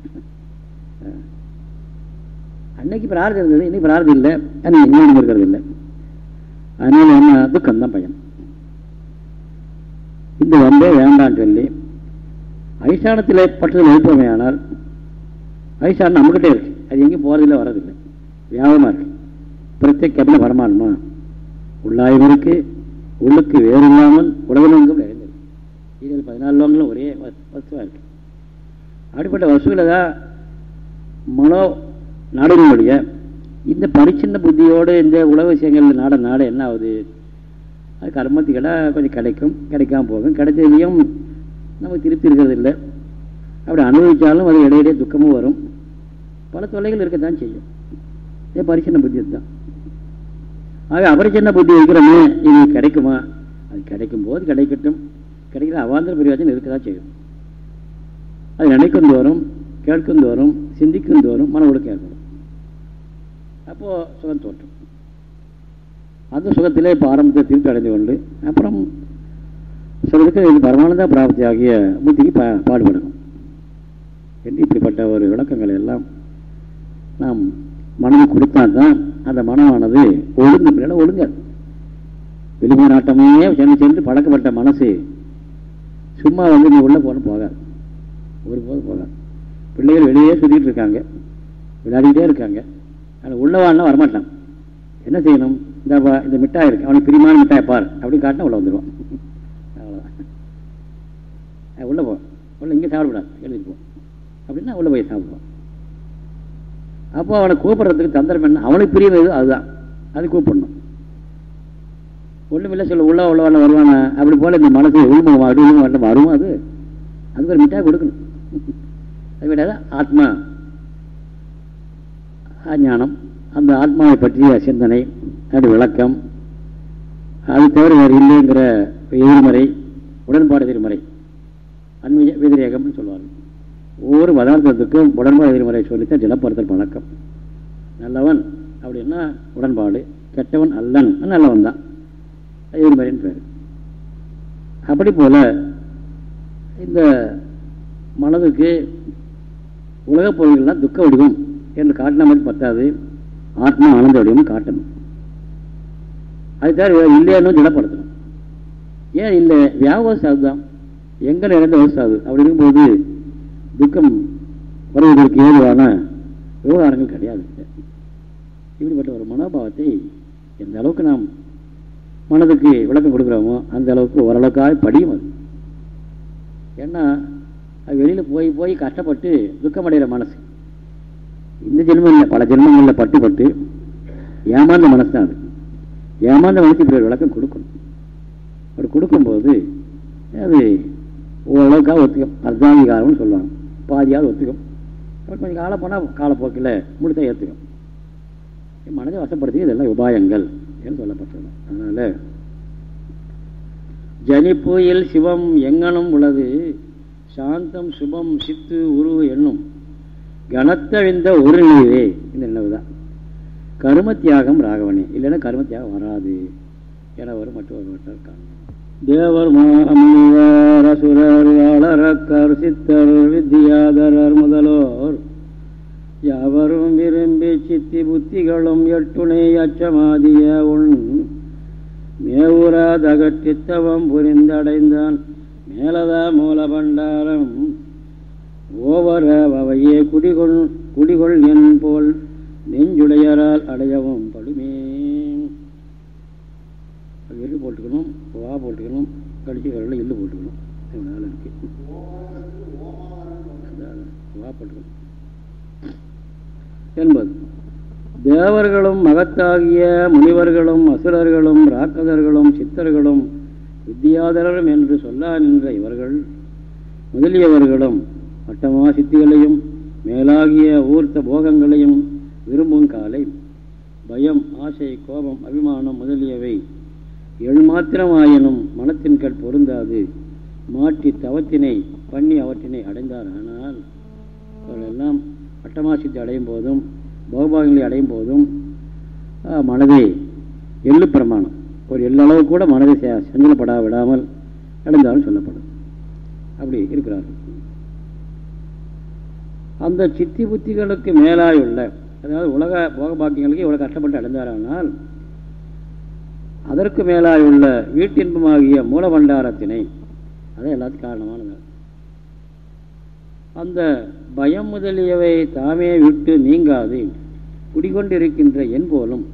அன்னைக்கு பிரார்த்தம் இருந்தது இன்னைக்கு பிரார்த்தம் இல்லை. அன்னைக்கு எங்கேயும் இருக்கிறது இல்லை அதனால என்ன துக்கம்தான் பயம். பையன் இந்த வந்தே வேண்டான்னு சொல்லி ஐசானத்தில் பட்டதில் எழுப்பமையானால் ஐசானம் நம்மகிட்டே இருக்கு. அது எங்கேயும் போகிறதில்லை வரதில்லை வியாபகமாக இருக்கு. பிரத்யேக கபில பரமான்மா உள்ளாயும் இருக்கு உள்ளுக்கு வேறு இல்லாமல் உடவுலங்கும் நிறைந்தது இதில் பதினாலு லோகங்களும் ஒரே வசுவாக இருக்கு. அப்படிப்பட்ட வசுவில் தான் மனோ நாடுகளுடைய இந்த பரிச்சின்ன புத்தியோடு இந்த உலக விஷயங்கள் நாட நாட என்ன ஆகுது? அது கர்மத்துக்கெல்லாம் கொஞ்சம் கிடைக்கும் கிடைக்காம போகும். கிடைச்சதுலேயும் நமக்கு திருப்தி இருக்கிறது இல்லை அப்படி அனுபவித்தாலும் அது இடையிடையே துக்கமும் வரும். பல தொல்லைகள் இருக்கத்தான் செய்யும். இதே பரிசின்ன புத்தி தான். ஆக அபரிச்சின்ன புத்தி இருக்கிறோமே இது கிடைக்குமா? அது கிடைக்கும் போது கிடைக்கட்டும். கிடைக்கிற அவாந்திர பிரயோஜனம் இருக்கதான் செய்யும். அது நினைக்கும் தோறும் கேட்கும் தோறும் சிந்திக்கும் தோறும் மன ஒழுக்கம் ஏற்படும். அப்போது சுகம் தோற்றும் அந்த சுகத்திலே இப்போ ஆரம்பத்தை திருப்பி அடைந்து கொண்டு அப்புறம் சிலருக்கு இது பரமானந்த பிராப்தி ஆகிய புத்திக்கு பா பாடுபடணும். என்று இப்படிப்பட்ட ஒரு விளக்கங்களை எல்லாம் நாம் மனம் கொடுத்தா தான் அந்த மனமானது ஒழுங்கு பிள்ளை ஒழுங்காது வெளிமை நாட்டமே சென்று சென்று பழக்கப்பட்ட மனசு. சும்மா வந்து நீ உள்ளே போன போகாது. ஒருபோதும் போகாது. பிள்ளைகள் வெளியே சுற்றிட்டு இருக்காங்க. விளையாடிக்கிட்டே இருக்காங்க. ஆனால் உள்ளவான்னா வரமாட்டான். என்ன செய்யணும்? இந்த இந்த மிட்டாய் இருக்கு. அவனுக்கு பிரிமான மிட்டாய் பார். அப்படின்னு காட்டினா உள்ளே வந்துடுவான் அவ்வளோதான் உள்ளே போ. உள்ள இங்கே சாப்பிடக்கூடாது. எழுதிட்டு போ. அப்படின்னா உள்ளே போய் சாப்பிடுவான். அப்போ அவனை கூப்பிட்றதுக்கு தந்திரம் என்ன? அவனுக்கு பிரியம் எது அதுதான். அது கூப்பிடணும். ஒன்றுமில்லை சொல்ல உள்ள உள்ளவான வருவானா? அப்படி போல இந்த மனசு உள்முகம் அப்படி உள்முகம் வரும் அது? அதுக்கு ஒரு மிட்டாய் கொடுக்கணும். அது விடாத ஆத்மா. ஞானம். அந்த ஆத்மாவை பற்றிய சிந்தனை அது விளக்கம். அது தவிர வேறு இல்லைங்கிற எதிர்மறை உடன்பாடு எதிர்மறை. அண்மை விதிரேகம்னு சொல்லுவாங்க ஒவ்வொரு பதார்த்தத்துக்கும் உடன்பாடு எதிர்மறை சொல்லித்தான் ஜலப்படுத்தல் பழக்கம். நல்லவன் அப்படின்னா உடன்பாடு கெட்டவன் அல்லன் நல்லவன் தான். எதிர்மறைன்னு பேர். அப்படி போல இந்த மனதுக்கு உலகப் பொருள்கள்லாம் துக்க வடிவம் என்று காட்டின மாதிரி பத்தாது. ஆத்மா ஆனந்த வடிவம் காட்டணும். அது தவிர இல்லையானு திடப்படுத்தணும் ஏன் இல்லை? வியாபாரம் தான் எங்கே நிறைந்த விவசாயம் அப்படி இருக்கும்போது துக்கம் வருவதற்கு ஏதுவான விவகாரங்கள் கிடையாது. இப்படிப்பட்ட ஒரு மனோபாவத்தை எந்த அளவுக்கு நாம் மனதுக்கு விளக்கம் கொடுக்குறோமோ அந்த அளவுக்கு ஓரளவுக்காக படியும் அது. ஏன்னா அது வெளியில் போய் போய் கஷ்டப்பட்டு துக்கமடைகிற மனசு. இந்த ஜென்மம் இல்லை பல ஜென்மங்களில் பட்டு பட்டு ஏமாந்த மனசு தான் அது. ஏமாந்த மனசு இப்படி ஒரு விளக்கம் கொடுக்கணும். அப்படி கொடுக்கும்போது அது ஓரளவுக்காக ஒத்துக்க அர்த்தாதிகாரம்னு சொல்லுவாங்க. பாதியாவது ஒத்துக்கும். அப்புறம் கொஞ்சம் காலம் போனால் காலப்போக்கில் முழுத்த ஏற்றுக்கும் மனதை வசப்படுத்தி இதெல்லாம் உபாயங்கள் என்று சொல்லப்பட்டுள்ளது அதனால் ஜனிப்புயில் சிவம் எங்கனும் உள்ளது. சாந்தம் சுபம் சித்து உரு என்னும் கனத்தவிந்த ஒரு நினைவே இந்த நினைவுதான். கரும தியாகம் ராகவனே. இல்லைன்னா கரும தியாகம் வராது. என ஒரு மற்றொரு இருக்காங்க. தேவர் மாமுனிவர் அசுரர் வாழறக்கர் சித்தர் வித்தியாதரர் முதலோர். யாவரும் விரும்பி சித்தி புத்திகளும் எட்டுணை அச்சமாதிய உன். மேவுராதகற்றித்தவம் புரிந்தடைந்தான் மேலதா மூல பண்டாரம் ஓவர அவையே குடிகொள் குடிகொள் என் போல் நெஞ்சுடையரால் அடையவும் படுமே. எள்ளு போட்டுக்கணும்? வா போட்டுக்கணும் கடிச்சு கடலில் எள்ளு போட்டுக்கணும். இவ்வளோ இருக்குது வா போட்டுக்கணும். என்பது தேவர்களும் மகத்தாகிய முனிவர்களும் அசுரர்களும் ராக்கதர்களும் சித்தர்களும் வித்தியாதரரும் என்று சொல்லா நின்ற இவர்கள் முதலியவர்களும் வட்டமா சித்திகளையும் மேலாகிய ஊர்த்த போகங்களையும் விரும்பும் காலை பயம் ஆசை கோபம் அபிமானம் முதலியவை எழுமாத்திரமாயினும் மனத்தின் கண் பொருந்தாது. மாற்றி தவத்தினை பண்ணி அவற்றினை அடைந்தார் ஆனால் அவர்களெல்லாம் அட்டமாசித்தை அடையும் போதும் பௌபாகங்களை அடையும் போதும் மனதை எள்ளு பிரமாணம். ஒரு எல்லளவு கூட மனதை செஞ்சலப்படா விடாமல் அடைந்தாலும் சொல்லப்படும். அப்படி இருக்கிறார்கள். அந்த சித்தி புத்திகளுக்கு மேலாயுள்ள அதாவது உலக போக பாக்கியங்களுக்கு இவ்வளோ கஷ்டப்பட்டு அடைந்தாரானால் அதற்கு மேலாயுள்ள வீட்டின்பமாகிய மூலபண்டாரத்தினை அது எல்லாத்துக்கும் காரணமானது. அந்த பயம் முதலியவை தாமே விட்டு நீங்காது. குடிகொண்டிருக்கின்ற என் போலும்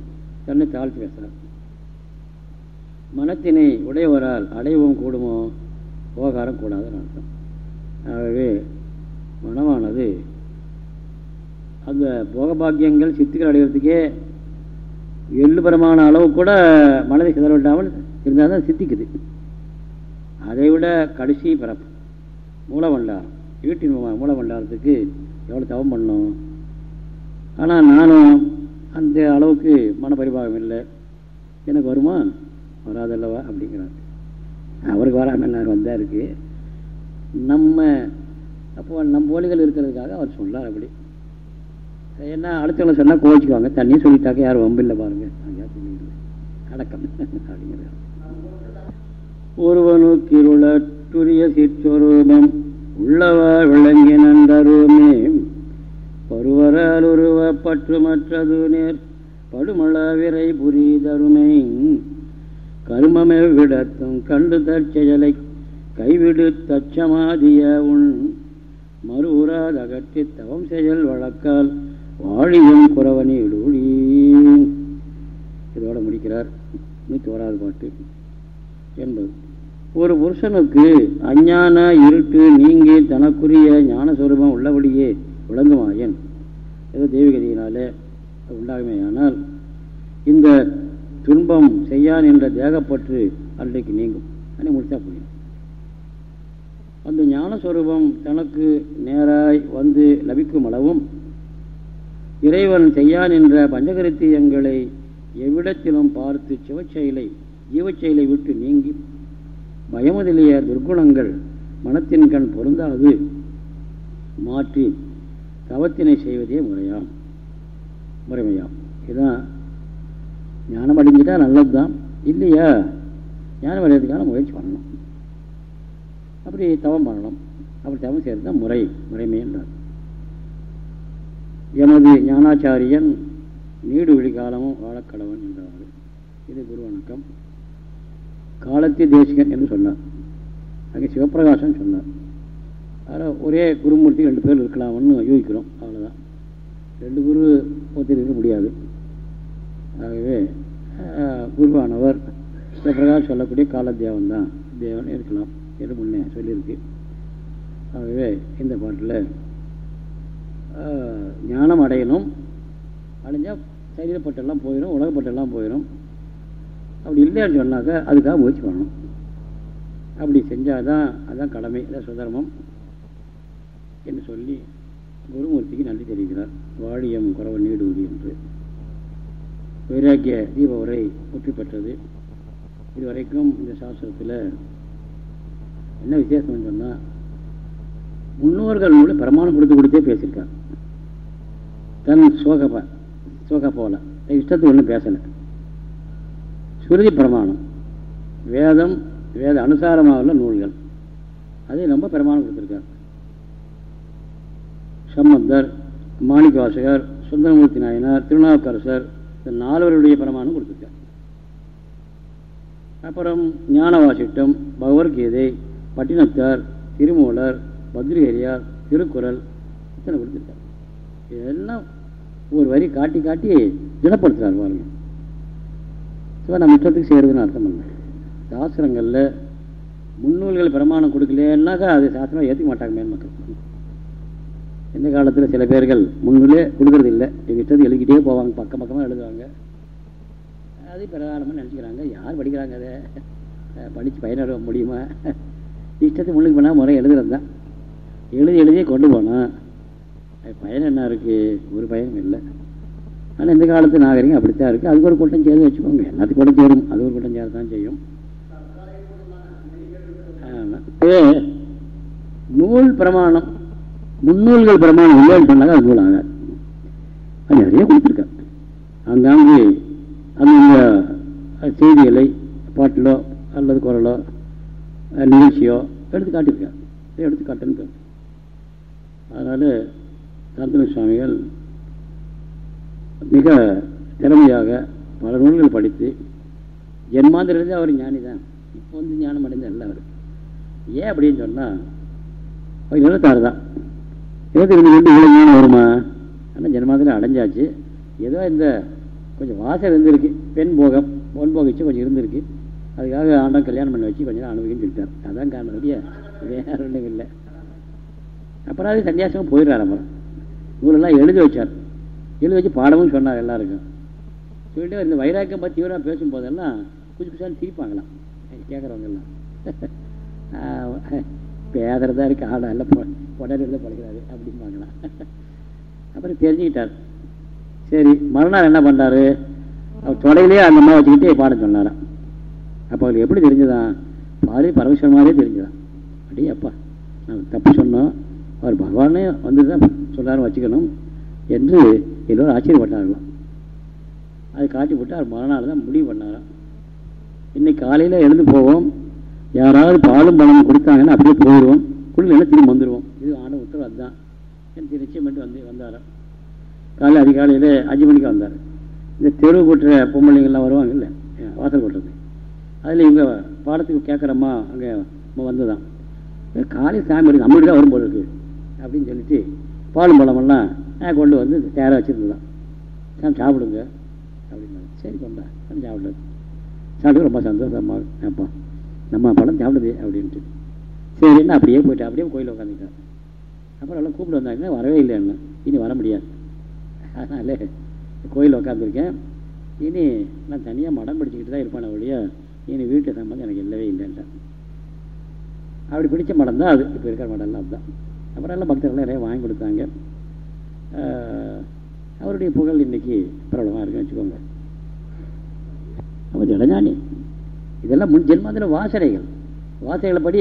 தன்னை தாழ்த்தி பேசுகிறார். மனத்தினை உடையவரால் அடையவும் கூடுமோ? போகாரம் கூடாதுன்னு அர்த்தம். ஆகவே மனமானது அந்த போகபாக்கியங்கள் சித்துக்கள் அடைகிறதுக்கே எள்ளுபரமான அளவு கூட மனதை சிதறவிடாமல் இருந்தால் தான் சித்திக்குது. அதை விட கடைசி பிறப்பு மூலவண்டாரம் வீட்டின் மூலவண்டாரத்துக்கு எவ்வளோ தவம் பண்ணோம் ஆனால் நானும் அந்த அளவுக்கு மனப்பரிபாகம் இல்லை. எனக்கு வருமா? வராதல்லவா? அப்படிங்கிறார். அவருக்கு வராமல் நான் வந்தா இருக்கு. நம்ம அப்போ நம் போலிகள் இருக்கிறதுக்காக அவர் சொன்னார் அப்படி. என்ன அடுத்தவங்க சொன்னால் கோவிச்சுக்குவாங்க. தண்ணி சொல்லிட்டாக்க யாரும் வம்பில்லை பாருங்க. பாருங்கள் அடக்கம். அப்படிங்கிறார் ஒருவனுக்கிருளற்றுரிய சிற்சொரூபம் உள்ளவா விளங்கி நன்றருமே பருவரால் உருவ பற்றுமற்றது நேர் படுமள விரை புரிதருமை. கருமமே விடத்தும் கண்டு தற்செயலை கைவிடு தச்சமாதிய உன் மறுவுறாத அகற்றி தவம் செயல் வழக்கால் வாழியும் குறவனி இடூழி இதோட முடிக்கிறார். நூற்றி ஓராது பாட்டு. என்பது. ஒரு புருஷனுக்கு அஞ்ஞான இருட்டு நீங்கி தனக்குரிய ஞானஸ்வரூபம் உள்ளபடியே விளங்குமாயன் ஏதோ தெய்வகதியினாலே உண்டாகுமேயானால் இந்த துன்பம் செய்யான் என்ற தேகப்பற்று அன்றைக்கு நீங்கும். அன்னை முடிச்சா புரியும் அந்த ஞானஸ்வரூபம் தனக்கு நேராய் வந்து லபிக்கும் அளவும் இறைவன் செய்யான் என்ற பஞ்சகரித்தியங்களை எவ்விடத்திலும் பார்த்து சிவச்செயலை ஜீவச்செயலை விட்டு நீங்கி பயமுதலிய துர்குணங்கள் மனத்தின் கண் பொருந்தாது மாற்றி தவத்தினை செய்வதே முறையாம். முறைமையாம். இதுதான். ஞானம் அடைஞ்சிட்டா நல்லது தான் இல்லையா? ஞானம் அடையிறதுக்கான முயற்சி பண்ணணும். அப்படி தவம் பண்ணணும். அப்படி தவம் செய்கிறது தான் முறை. முறைமை என்றார். எமது ஞானாச்சாரியன் நீடு விழிகாலமும் வாழக்கடவன் என்றார். இது குரு வணக்கம் காலத்திய தேசிகன் என்று சொன்னார். அங்கே சிவபிரகாசன் சொன்னார். அதில் ஒரே குருமூர்த்தி ரெண்டு பேர் இருக்கலாம்னு யூகிக்கிறோம் அவ்வளோதான் ரெண்டு குரு ஒருத்தர் இருக்க முடியாது. ஆகவே குருவானவர் சிவபிரகாஷ் சொல்லக்கூடிய காலத்தேவன் தான் தேவன் இருக்கலாம். என்று முன்னே சொல்லியிருக்கு. ஆகவே இந்த பாட்டில் ஞானம் அடையணும். அடைஞ்சால் சரீரப்பட்டெல்லாம் போயிடும் உலகப்பட்டெல்லாம் போயிடும் அப்படி இல்லைன்னு சொன்னாக்கா அதுக்காக முயற்சி பண்ணணும். அப்படி செஞ்சால் தான் அதுதான் கடமை அதான் சுதர்மம் என்று சொல்லி குருமூர்த்திக்கு நன்றி தெரிவிக்கிறார். வாழியம் குறவன் நீடுவது என்று. வைராக்கிய தீப உரை வெற்றி பெற்றது. இதுவரைக்கும் இந்த சாஸ்திரத்தில் என்ன விசேஷம்னு சொன்னால் முன்னோர்கள் மூலம் பிரமாணம் கொடுத்து கொடுத்தே பேசியிருக்கார் தன் சோகப்ப சோக போல இஷ்டத்துக்கு ஒன்றும் பேசலை. சுருதி பிரமாணம். வேதம் வேத அனுசாரமாக உள்ள நூல்கள். அதே ரொம்ப பிரமாணம் கொடுத்துருக்கார். சம்பந்தர் மாணிக்க வாசகர் சுந்தரமூர்த்தி நாயனார் திருநாவுக்கரசர் இந்த நால்வருடைய பிரமாணம் கொடுத்துருக்கார். அப்புறம் ஞானவாசிட்டம் பகவத்கீதை பட்டினத்தார் திருமூலர் பத்ரிகரியார் திருக்குறள் இத்தனை கொடுத்துருக்கார். இதெல்லாம் ஒரு வரி காட்டி காட்டி திடப்படுத்துகிறார் பாருங்க. ஸோ நம்ம இஷ்டத்துக்கு செய்கிறதுன்னு அர்த்தம் பண்ண சாஸ்திரங்களில் முன்னூல்கள் பிரமாணம் கொடுக்கலன்னாக்கா அது சாஸ்திரம் ஏற்றிக்க மாட்டாங்க மேல் மக்கள். இந்த காலத்தில் சில பேர்கள் முன்னூலே கொடுக்கறது இல்லை. எங்கள் இஷ்டத்துக்கு எழுதிக்கிட்டே போவாங்க பக்கம் பக்கமாக எழுதுவாங்க. அது பிரகாரமாக நினச்சிக்கிறாங்க. யார் படிக்கிறாங்க அதை? படித்து பயனட முடியுமா? இஷ்டத்தை முன்னுக்கு போனால் முறை எழுதுறது தான் எழுதி எழுதியே கொண்டு போனால் பயன் என்ன இருக்குது ஒரு பயனும் இல்லை. ஆனால் இந்த காலத்து நாகரிகம் அப்படித்தான் இருக்குது அதுக்கு ஒரு கூட்டம் சேர்ந்து வச்சுக்கோங்க. எல்லாத்துக்கும் கூட்டம் சேரும். அது ஒரு கூட்டம் சேர தான் செய்யும். நூல் பிரமாணம் முன்னூல்கள் பிரமாணம் இல்லைன்னு சொன்னாங்க அது நூல் ஆகாது. அது நிறைய கொடுத்துருக்கேன் அங்காங்கு அந்தந்த செய்திகளை பாட்டிலோ அல்லது குரலோ நிகழ்ச்சியோ எடுத்து காட்டியிருக்கேன் எடுத்து காட்டுன்னு அதனால் சாந்தன சுவாமிகள் மிக திறமையாக பல நூல்கள் படித்து ஜென்மாந்திரிலிருந்து அவர் ஞானி தான் இப்போ வந்து ஞானம் அடைந்த அல்ல அவர். ஏன் அப்படின்னு சொன்னால் அவர் இருபத்தாறு தான். இருபத்தி ரெண்டு ரெண்டு இவ்வளோ ஞானம் வருமா? ஆனால் ஜென்மாந்திரம் அடைஞ்சாச்சு. ஏதோ இந்த கொஞ்சம் வாசல் இருந்திருக்கு. பெண் போகம் பொன் போகிச்சு கொஞ்சம் இருந்திருக்கு. அதுக்காக ஆண்டம் கல்யாணம் பண்ணி வச்சு கொஞ்சம் அனுபவிக்கன்னு சொல்லிட்டார். அதான் காரணம் இல்லையா வேற ஒன்றும் இல்லை அப்புறம் அது சன்னியாசமும் போயிடுறாரு அப்புறம். இவங்களெல்லாம் எழுதி வச்சார். எழுதி வச்சு பாடமும் சொன்னார் எல்லாருக்கும். சொல்லிட்டு இந்த வைராக்கியம் பற்றி தீவிரமாக பேசும் போதெல்லாம் குச்சாலும் புதுசாக திரிப்பாங்களாம் கேட்குறவங்க எல்லாம் பேதறதா இருக்கு ஆடா எல்லாம் பொடரில் பழகிறாரு அப்படிம்பாங்களாம். அப்புறம் தெரிஞ்சுக்கிட்டார். சரி மறுநாள் என்ன பண்ணுறாரு அவர் தொடையிலே அந்த அம்மா வச்சுக்கிட்டே பாடம் சொன்னாராம். அப்போ அவருக்கு எப்படி தெரிஞ்சுதான்? பாரு பரமேஸ்வரமாரே தெரிஞ்சுதான். அப்படியே அப்பா நான் தப்பு சொன்னோம். அவர் பகவானே வந்து தான் சொல்லாரு வச்சுக்கணும் என்று எல்லோரும் ஆச்சரியப்பட்டார்களாம் அதை காட்டி போட்டு அவர் மறுநாள் தான் முடிவு பண்ணாராம். இன்னைக்கு காலையில் எழுந்து போவோம். யாராவது பாலும் பணம் கொடுத்தாங்கன்னா அப்படியே போயிடுவோம். குளிர் திரும்பி வந்துடுவோம். இது ஆன உத்தரவு அதுதான். எனக்கு நிச்சயம் பண்ணி வந்து வந்தாராம். காலையில் அதிகாலையில் அஞ்சு மணிக்கு வந்தார். இந்த தெருவு கூட்டுற பொம்பளைங்கள்லாம் வருவாங்கல்ல வாசல் கூட்டுறது. அதில் இவங்க பாடத்துக்கு கேட்குறம்மா அங்கே வந்ததான் காலையில் சாமி எடுக்கு நம்மளுக்கு தான் வரும்போது இருக்குது அப்படின்னு சொல்லிட்டு பாலும் பழமெல்லாம் நான் கொண்டு வந்து தயாராக வச்சுருந்தான் சாப்பிடுங்க. அப்படின்னாங்க. சரி கொண்டா. சாமி சாப்பிடுறது சாப்பிட்டு ரொம்ப சந்தோஷமா அப்பா நம்ம பழம் சாப்பிடுது அப்படின்ட்டு. சரின்னு அப்படியே போயிட்டு. அப்படியே கோயிலில் உட்காந்துட்டான் அப்புறம் எல்லாம் கூப்பிட்டு வந்தாங்க. வரவே இல்லைன்னு இனி வர முடியாது. அதனால கோயில் உட்காந்துருக்கேன் இனி நான் தனியாக மடம் பிடிச்சிக்கிட்டு தான் இருப்பேன் ஒழிய இனி வீட்டு சம்பந்தம் எனக்கு இல்லவே இல்லைன்றான் அப்படி பிடிச்ச மடம் தான் அது. இப்போ இருக்கிற மடம்லாம் அதுதான் அப்புறம் எல்லாம் பக்தர்கள் நிறைய வாங்கி கொடுத்தாங்க. அவருடைய புகழ் இன்னைக்கு பிரபலமாக இருக்குன்னு வச்சுக்கோங்க. அப்போ ஜடஞானி இதெல்லாம் முன் ஜென்மத்தில் வாசனைகள். வாசனைகளை படி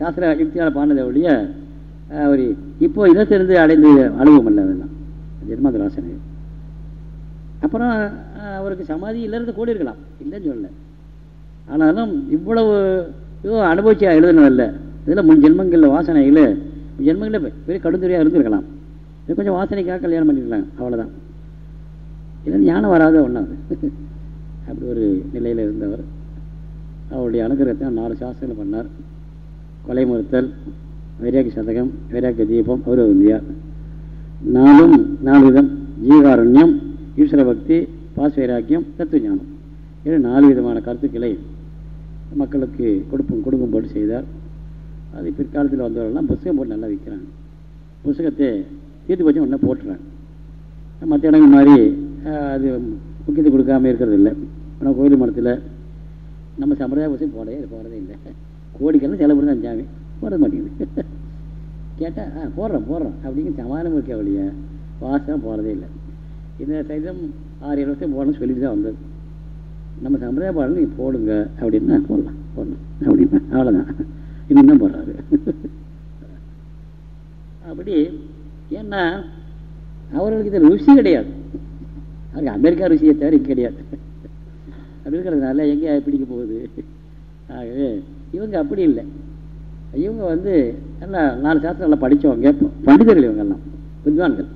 சாஸ்திர யுக்தியால் பாடினதை ஒழிய அவர் இப்போ இடத்திலிருந்து அடைந்து அனுபவம் இல்லை அதெல்லாம். ஜென்மத்தில் வாசனைகள். அப்புறம் அவருக்கு சமாதி இல்லைருந்து கூட இருக்கலாம் இல்லைன்னு சொல்லலை. ஆனாலும் இவ்வளவு ஏதோ அனுபவிச்சு எழுதுனதில்ல இதில் முன் ஜென்மங்களில் வாசனைகள் ஜென்மங்களில் பெரிய கடுந்துறையாக இருந்திருக்கலாம் இது கொஞ்சம் வாசனைக்காக கல்யாணம் பண்ணிருக்கலாம் அவ்வளோதான் இல்லை ஞானம் வராத ஒன்றாது அப்படி ஒரு நிலையில் இருந்தவர். அவருடைய அனுகிரகத்தை நாலு சாஸ்திரங்கள் பண்ணார். கொலை மறுத்தல் வைராக்கி சதகம் வைராக்கிய தீபம் கௌரவந்தியார் நாலும் நாலு விதம். ஜீவாரண்யம் ஈஸ்வர பக்தி பாஸ் வைராக்கியம் தத்துவ ஞானம். இது நாலு விதமான கருத்துக்களை மக்களுக்கு கொடுப்பும் கொடுக்கும் போட்டு செய்தார். அது பிற்காலத்தில் வந்தவர்கள்லாம் புஸ்தகம் போட்டு நல்லா விற்கிறாங்க. புஸ்தகத்தை தீர்த்து பட்சம் ஒன்றா போட்டுறாங்க. மற்ற இடங்கள் மாதிரி அது முக்கியத்துவம் கொடுக்காம இருக்கிறது இல்லை. ஆனால் கோயில் மரத்தில் நம்ம சம்பிரதாய புஸ்தகம் போடவே போகிறதே இல்லை. கோடிக்கெல்லாம் செலவு தான் சாமி போட மாட்டேங்குது. கேட்டால் ஆ போடுறோம் போடுறோம். அப்படிங்கிற சமாதானம் இருக்கே வழியா வாசம் போகிறதே இல்லை. இந்த சைதம் ஆறு ஏழு வருஷம் போடணும்னு சொல்லிட்டு தான் வந்தது. நம்ம சம்பிரதாய பாடல் நீங்கள் போடுங்க அப்படின்னா போடலாம் போடலாம். அப்படின்னா அவ்வளோதான் இன்னும் தான் போடுறாரு அப்படி ஏன்னா அவர்களுக்கு இது ருசி கிடையாது. அவருக்கு அமெரிக்கா ருசியை தவிர இங்கே கிடையாது. அப்படி இருக்கிறதுனால எங்கே பிடிக்க போகுது? ஆகவே இவங்க அப்படி இல்லை. இவங்க வந்து நல்லா நாலு சாத்திரம் நல்லா படித்தவங்க பண்டிதர்கள் இவங்கெல்லாம் வித்வான்கள்.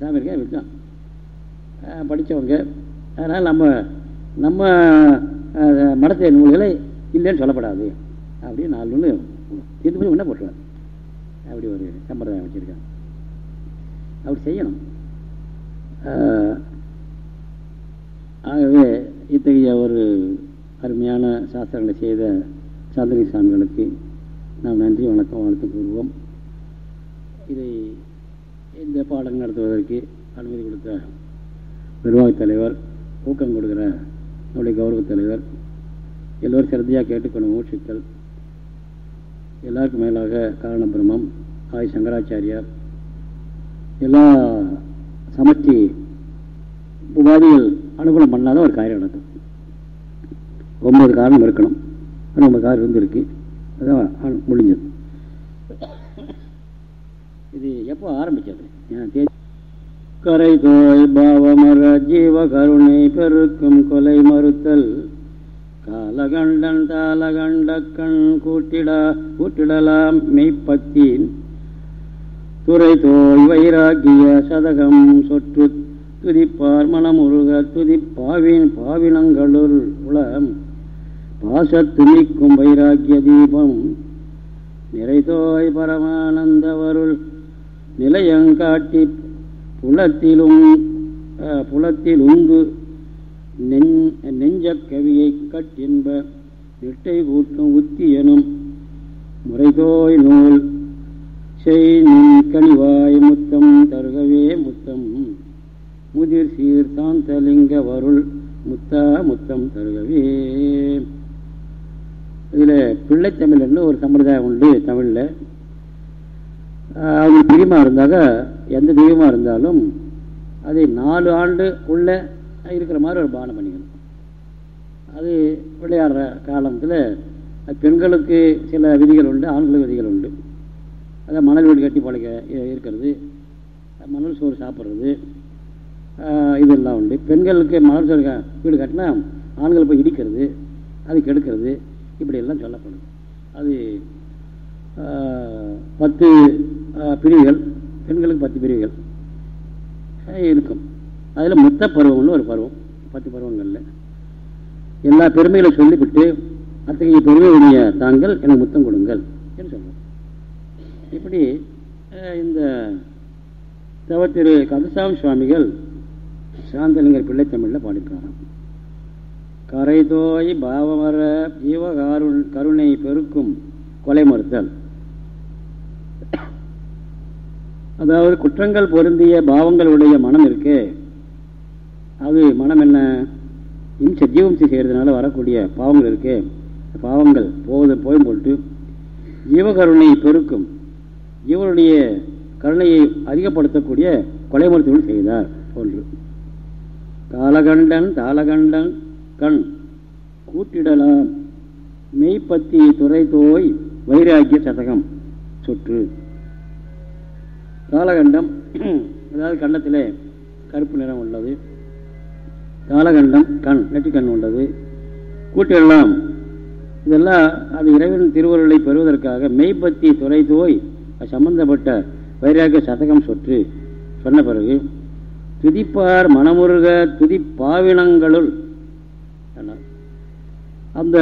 சாமியிருக்கேன் வித்வான். படித்தவங்க. அதனால் நம்ம நம்ம மடத்தை நூல்களை இல்லைன்னு சொல்லப்படாது. அப்படின்னு நாலு நூல் தீர்த்து போய் என்ன போட்டுருவார் அப்படி ஒரு சம்பிரதாயம் வச்சுருக்காங்க அப்படி செய்யணும். ஆகவே இத்தகைய ஒரு அருமையான சாஸ்திரங்களை செய்த சாந்திரி சாமிகளுக்கு நாம் நன்றி வணக்கம் வாழ்த்து கூறுவோம். இதை இந்த பாடம் நடத்துவதற்கு அனுமதி கொடுத்த நிர்வாகத் தலைவர் ஊக்கம் கொடுக்குற நம்முடைய கௌரவ தலைவர் எல்லோரும் சிறந்தையாக கேட்டுக்கொண்ட மூச்சுக்கள் எல்லாருக்கும் மேலாக காரண பிரம்மம். ஆய் சங்கராச்சாரியார். எல்லா சமத்தி உபாதிகள் அனுகூலம் பண்ணாதான் ஒரு காரியம் நடக்கும். ஒன்பது காரணம் இருக்கணும். ஒன்பது காரணம் இருந்திருக்கு. அதான் முடிஞ்சது. இது எப்போ ஆரம்பிச்சது? கரை தோய் பாவமர ஜீவ கருணை பெருக்கும் கொலை மறுத்தல். காலகண்டன் தாலகண்ட கண் கூட்டிடா கூட்டிடலாம் மெய்ப்பத்தின் துறை தோல் வைராக்கிய சதகம் சொற்று துதிப்பார் மனமுருக துதிப்பாவின் பாவினங்களுள் உளம். பாசத்துணிக்கும் வைராக்கிய தீபம் நிறைதோய் பரமானந்தவருள் நிலையங்காட்டி புலத்திலும் புலத்தில் உந்து நெஞ்ச கவியை கட்டின்ப நெட்டை கூட்டும் உத்தியனும் முறைதோய் நூல். செய் கனிவாய் முத்தம் தருகவே முத்தம். முதிர் சீர் சாந்தலிங்க வருள் முத்தா முத்தம் தருகவே. இதில் பிள்ளைத்தமிழ்னு ஒரு சம்பிரதாயம் உண்டு தமிழில். அவங்க பிரியமாக இருந்தாக்க எந்த தெய்வமாக இருந்தாலும் அதை நாலு ஆண்டு உள்ள இருக்கிற மாதிரி ஒரு பானம் பண்ணிக்கணும். அது விளையாடுற காலத்தில் பெண்களுக்கு சில விதிகள் உண்டு ஆண்களுக்கு விதிகள் உண்டு. அதை மணல் வீடு கட்டி பழைக்க இருக்கிறது. மணல் சோறு சாப்பிட்றது. இதெல்லாம் உண்டு. பெண்களுக்கு மணல் சோறு வீடு கட்டினா ஆண்கள் போய் இடிக்கிறது அது கெடுக்கிறது இப்படியெல்லாம் சொல்லப்படுது அது பத்து பிரிவுகள் பெண்களுக்கு பத்து பிரிவுகள் இருக்கும். அதில் முத்த பருவம்னு ஒரு பருவம் பத்து பருவங்களில். எல்லா பெருமைகளை சொல்லிவிட்டு அத்தகைய பெருமையுடைய தாங்கள் எனக்கு முத்தம் கொடுங்கள் என்று சொல்லுவோம் இப்படி இந்த தவத்திரு கந்தசாமி சுவாமிகள் சாந்தலிங்கர் பிள்ளை தமிழில் பாடியிருக்காராம் கரைதோய் பாவமர ஜீவகாரு கருணை பெருக்கும் கொலை மறுத்தல். அதாவது குற்றங்கள் பொருந்திய பாவங்களுடைய மனம் இருக்கே அது மனம் என்ன? இம்ச ஜீவம்சி செய்கிறதுனால வரக்கூடிய பாவங்கள் இருக்கு. பாவங்கள் போவது போயும் போட்டு. ஜீவகருணை பெருக்கும். ஜீவனுடைய கருணையை அதிகப்படுத்தக்கூடிய கொலை மருத்துவம் செய்தார் ஒன்று காலகண்டன் தாளகண்டன் கண் கூட்டிடலாம். மெய்ப்பத்தி துறை தோய் வைராக்கிய சதகம் சுற்று. காலகண்டம் அதாவது கண்டத்திலே கருப்பு நிறம் உள்ளது. காலகண்டம் கண் நெற்றிக்கண் கண் உள்ளது கூட்டெல்லாம். இதெல்லாம் அது இறைவன் திருவருளை பெறுவதற்காக மெய்ப்பத்தி துறை தோய் சம்பந்தப்பட்ட வைராக சதகம் சொற்று சொன்ன பிறகு துதிப்பார் மனமுருக துதிப்பாவினங்களுள். அந்த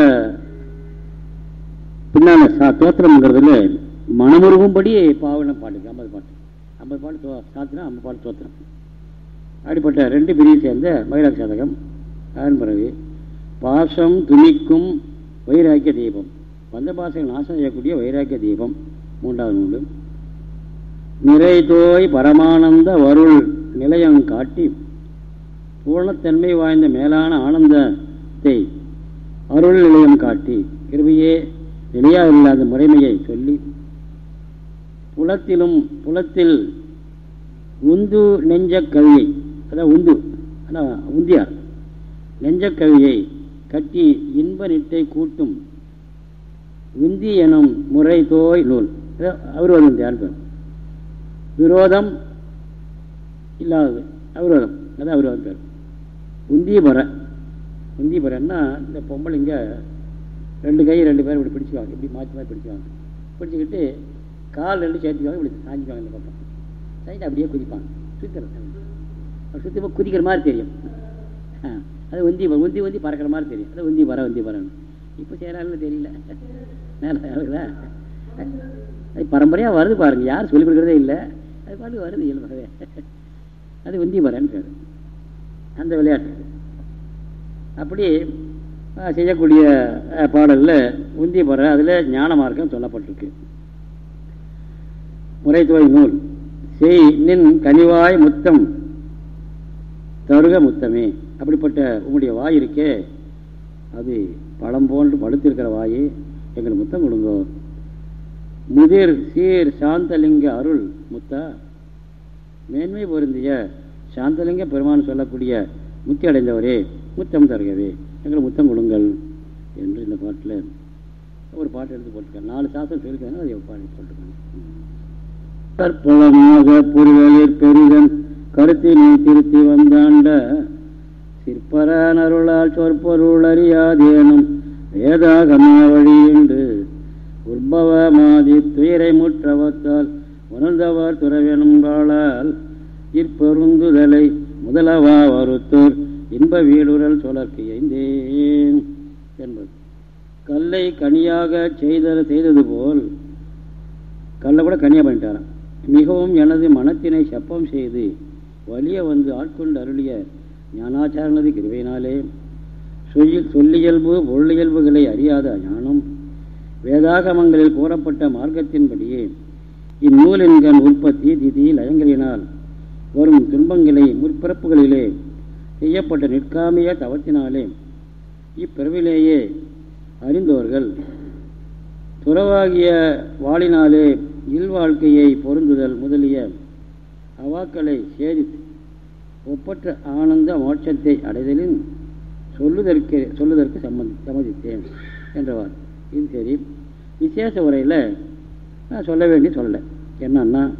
பின்னால தோத்திரம்ங்கிறதுல மனமுருகும்படி பாவினம் பாட்டு ஐம்பது பாட்டு. ஐம்பது பாட்டு சாத்தினா ஐம்பது பாட்டு தோத்திரம். அப்படிப்பட்ட ரெண்டு பிரிவு சேர்ந்த வைராக சதகம் அதன் பிறகு பாசம் துணிக்கும் வைராக்கிய தீபம். பந்த பாசங்கள் நாசம் செய்யக்கூடிய வைராக்கிய தீபம் மூன்றாவது நூல். நிறைதோய் பரமானந்த வருள் நிலையம் காட்டி பூர்ணத்தன்மை வாய்ந்த மேலான ஆனந்தத்தை அருள் நிலையம் காட்டி கிருபியே நிலையாக இல்லாத முறைமையை சொல்லி புலத்திலும் புலத்தில் உந்து நெஞ்ச கவியை அதான் உந்து. ஆனால் உந்தியார் நெஞ்சக்கவியை கட்டி இன்ப நிட்டை கூட்டும் உந்தி எனும் முறை தோய் நூல். அவரோதம் வந்து பேர் விரோதம் இல்லாதது. அவரோதம். அதான் அவர் பேர். உந்தி பர உந்தி பரன்னா இந்த பொம்பளைங்க ரெண்டு கை ரெண்டு பேரும் இப்படி பிடிச்சிக்குவாங்க. இப்படி மாற்றி மாற்றி பிடிச்சிக்குவாங்க. பிடிச்சிக்கிட்டு கால் ரெண்டு சேர்த்துக்குவாங்க இப்படி சாஞ்சிக்குவாங்க இந்த பக்கம். சாஞ்சிட்டு அப்படியே குதிப்பாங்க. சுற்றுறது சுத்தமாக குதிக்கிற மாதிரி தெரியும். அது உந்தி உந்தி உந்தி பறக்கிற மாதிரி தெரியும். அது உந்தி வர உந்தி வரணும் இப்போ செய்கிறாங்கன்னு தெரியல. நேரம் அது பரம்பரையாக வருது பாருங்க. யாரும் சொல்லிக் கொடுக்குறதே இல்லை. அது பாட்டு வருது இயல்பாகவே. அது உந்தி பறன்னு பேர். அந்த விளையாட்டு. அப்படி செய்யக்கூடிய பாடலில் உந்தி பற அதில் ஞான மார்க்கம் சொல்லப்பட்டிருக்கு. முறைத்துவை நூல். செய் நின் கனிவாய் முத்தம். தருக முத்தமே அப்படிப்பட்ட உங்களுடைய வாய் இருக்கே. அது பழம் போன்று படுத்திருக்கிற வாய். எங்களுக்கு முத்தம் கொடுங்கோ. முதிர் சீர் சாந்தலிங்க அருள் முத்தா. மேன்மை பொருந்திய சாந்தலிங்க பெருமான் சொல்லக்கூடிய முத்தி அடைந்தவரே முத்தம் தருகவே. எங்களை முத்தம் கொடுங்கள் என்று இந்த பாட்டில் ஒரு பாட்டு எடுத்து போட்டுக்க நாலு சாசனம் சொல்லியிருக்காங்க அதை பாட்டு போட்டிருக்காங்க தற்பலமாக புரிதலில் பெரிதன் கருத்தினை திருத்தி வந்தாண்ட சிற்பரான் அருளால் சொற்பொருள் அறியாதேனும் வேதாகம வழியுண்டு உற்பவ மாதி துயரை முற்றவத்தால் உணர்ந்தவர் துறவெனும்பாளால் இப்பெருந்துதலை முதலவா வருத்தோர் இன்ப வீடுரல் சொலர்க்கு ஐந்தேன் என்பது. கல்லை கனியாக செய்த செய்தது போல் கல்லை கூட கனியாக பண்ணிட்டாரான் மிகவும் எனது மனத்தினை செப்பம் செய்து வலிய வந்து ஆட்கொண்டு அருளிய ஞானாச்சாரனது கிருவையினாலே சொல்லில் சொல்லியல்பு பொருளியல்புகளை அறியாத ஞானம் வேதாகமங்களில் கூறப்பட்ட மார்க்கத்தின்படியே இந்நூலின்கண் உற்பத்தி திதி லயங்களினால் வரும் துன்பங்களை முற்பிறப்புகளிலே செய்யப்பட்ட நிற்காமைய தவத்தினாலே இப்பிறவிலேயே அறிந்தவர்கள் துறவாகிய வாழினாலே இல்வாழ்க்கையை பொருந்துதல் முதலிய அவாக்களை சேதித்து ஒப்பற்ற ஆனந்த மோட்சத்தை அடைதலின் சொல்லுதற்கு சொல்லுதற்கு சம்மதி சம்மதித்தேன் என்றவார். இது சரி. விசேஷ உரையில் நான் சொல்ல வேண்டி சொல்லலை. என்னன்னா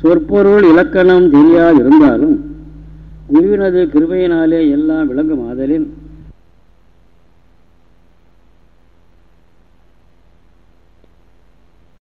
சொற்பொருள் இலக்கணம் தெரியாது இருந்தாலும் குருவினது கிருபையினாலே எல்லாம் விளங்கும் ஆதலில்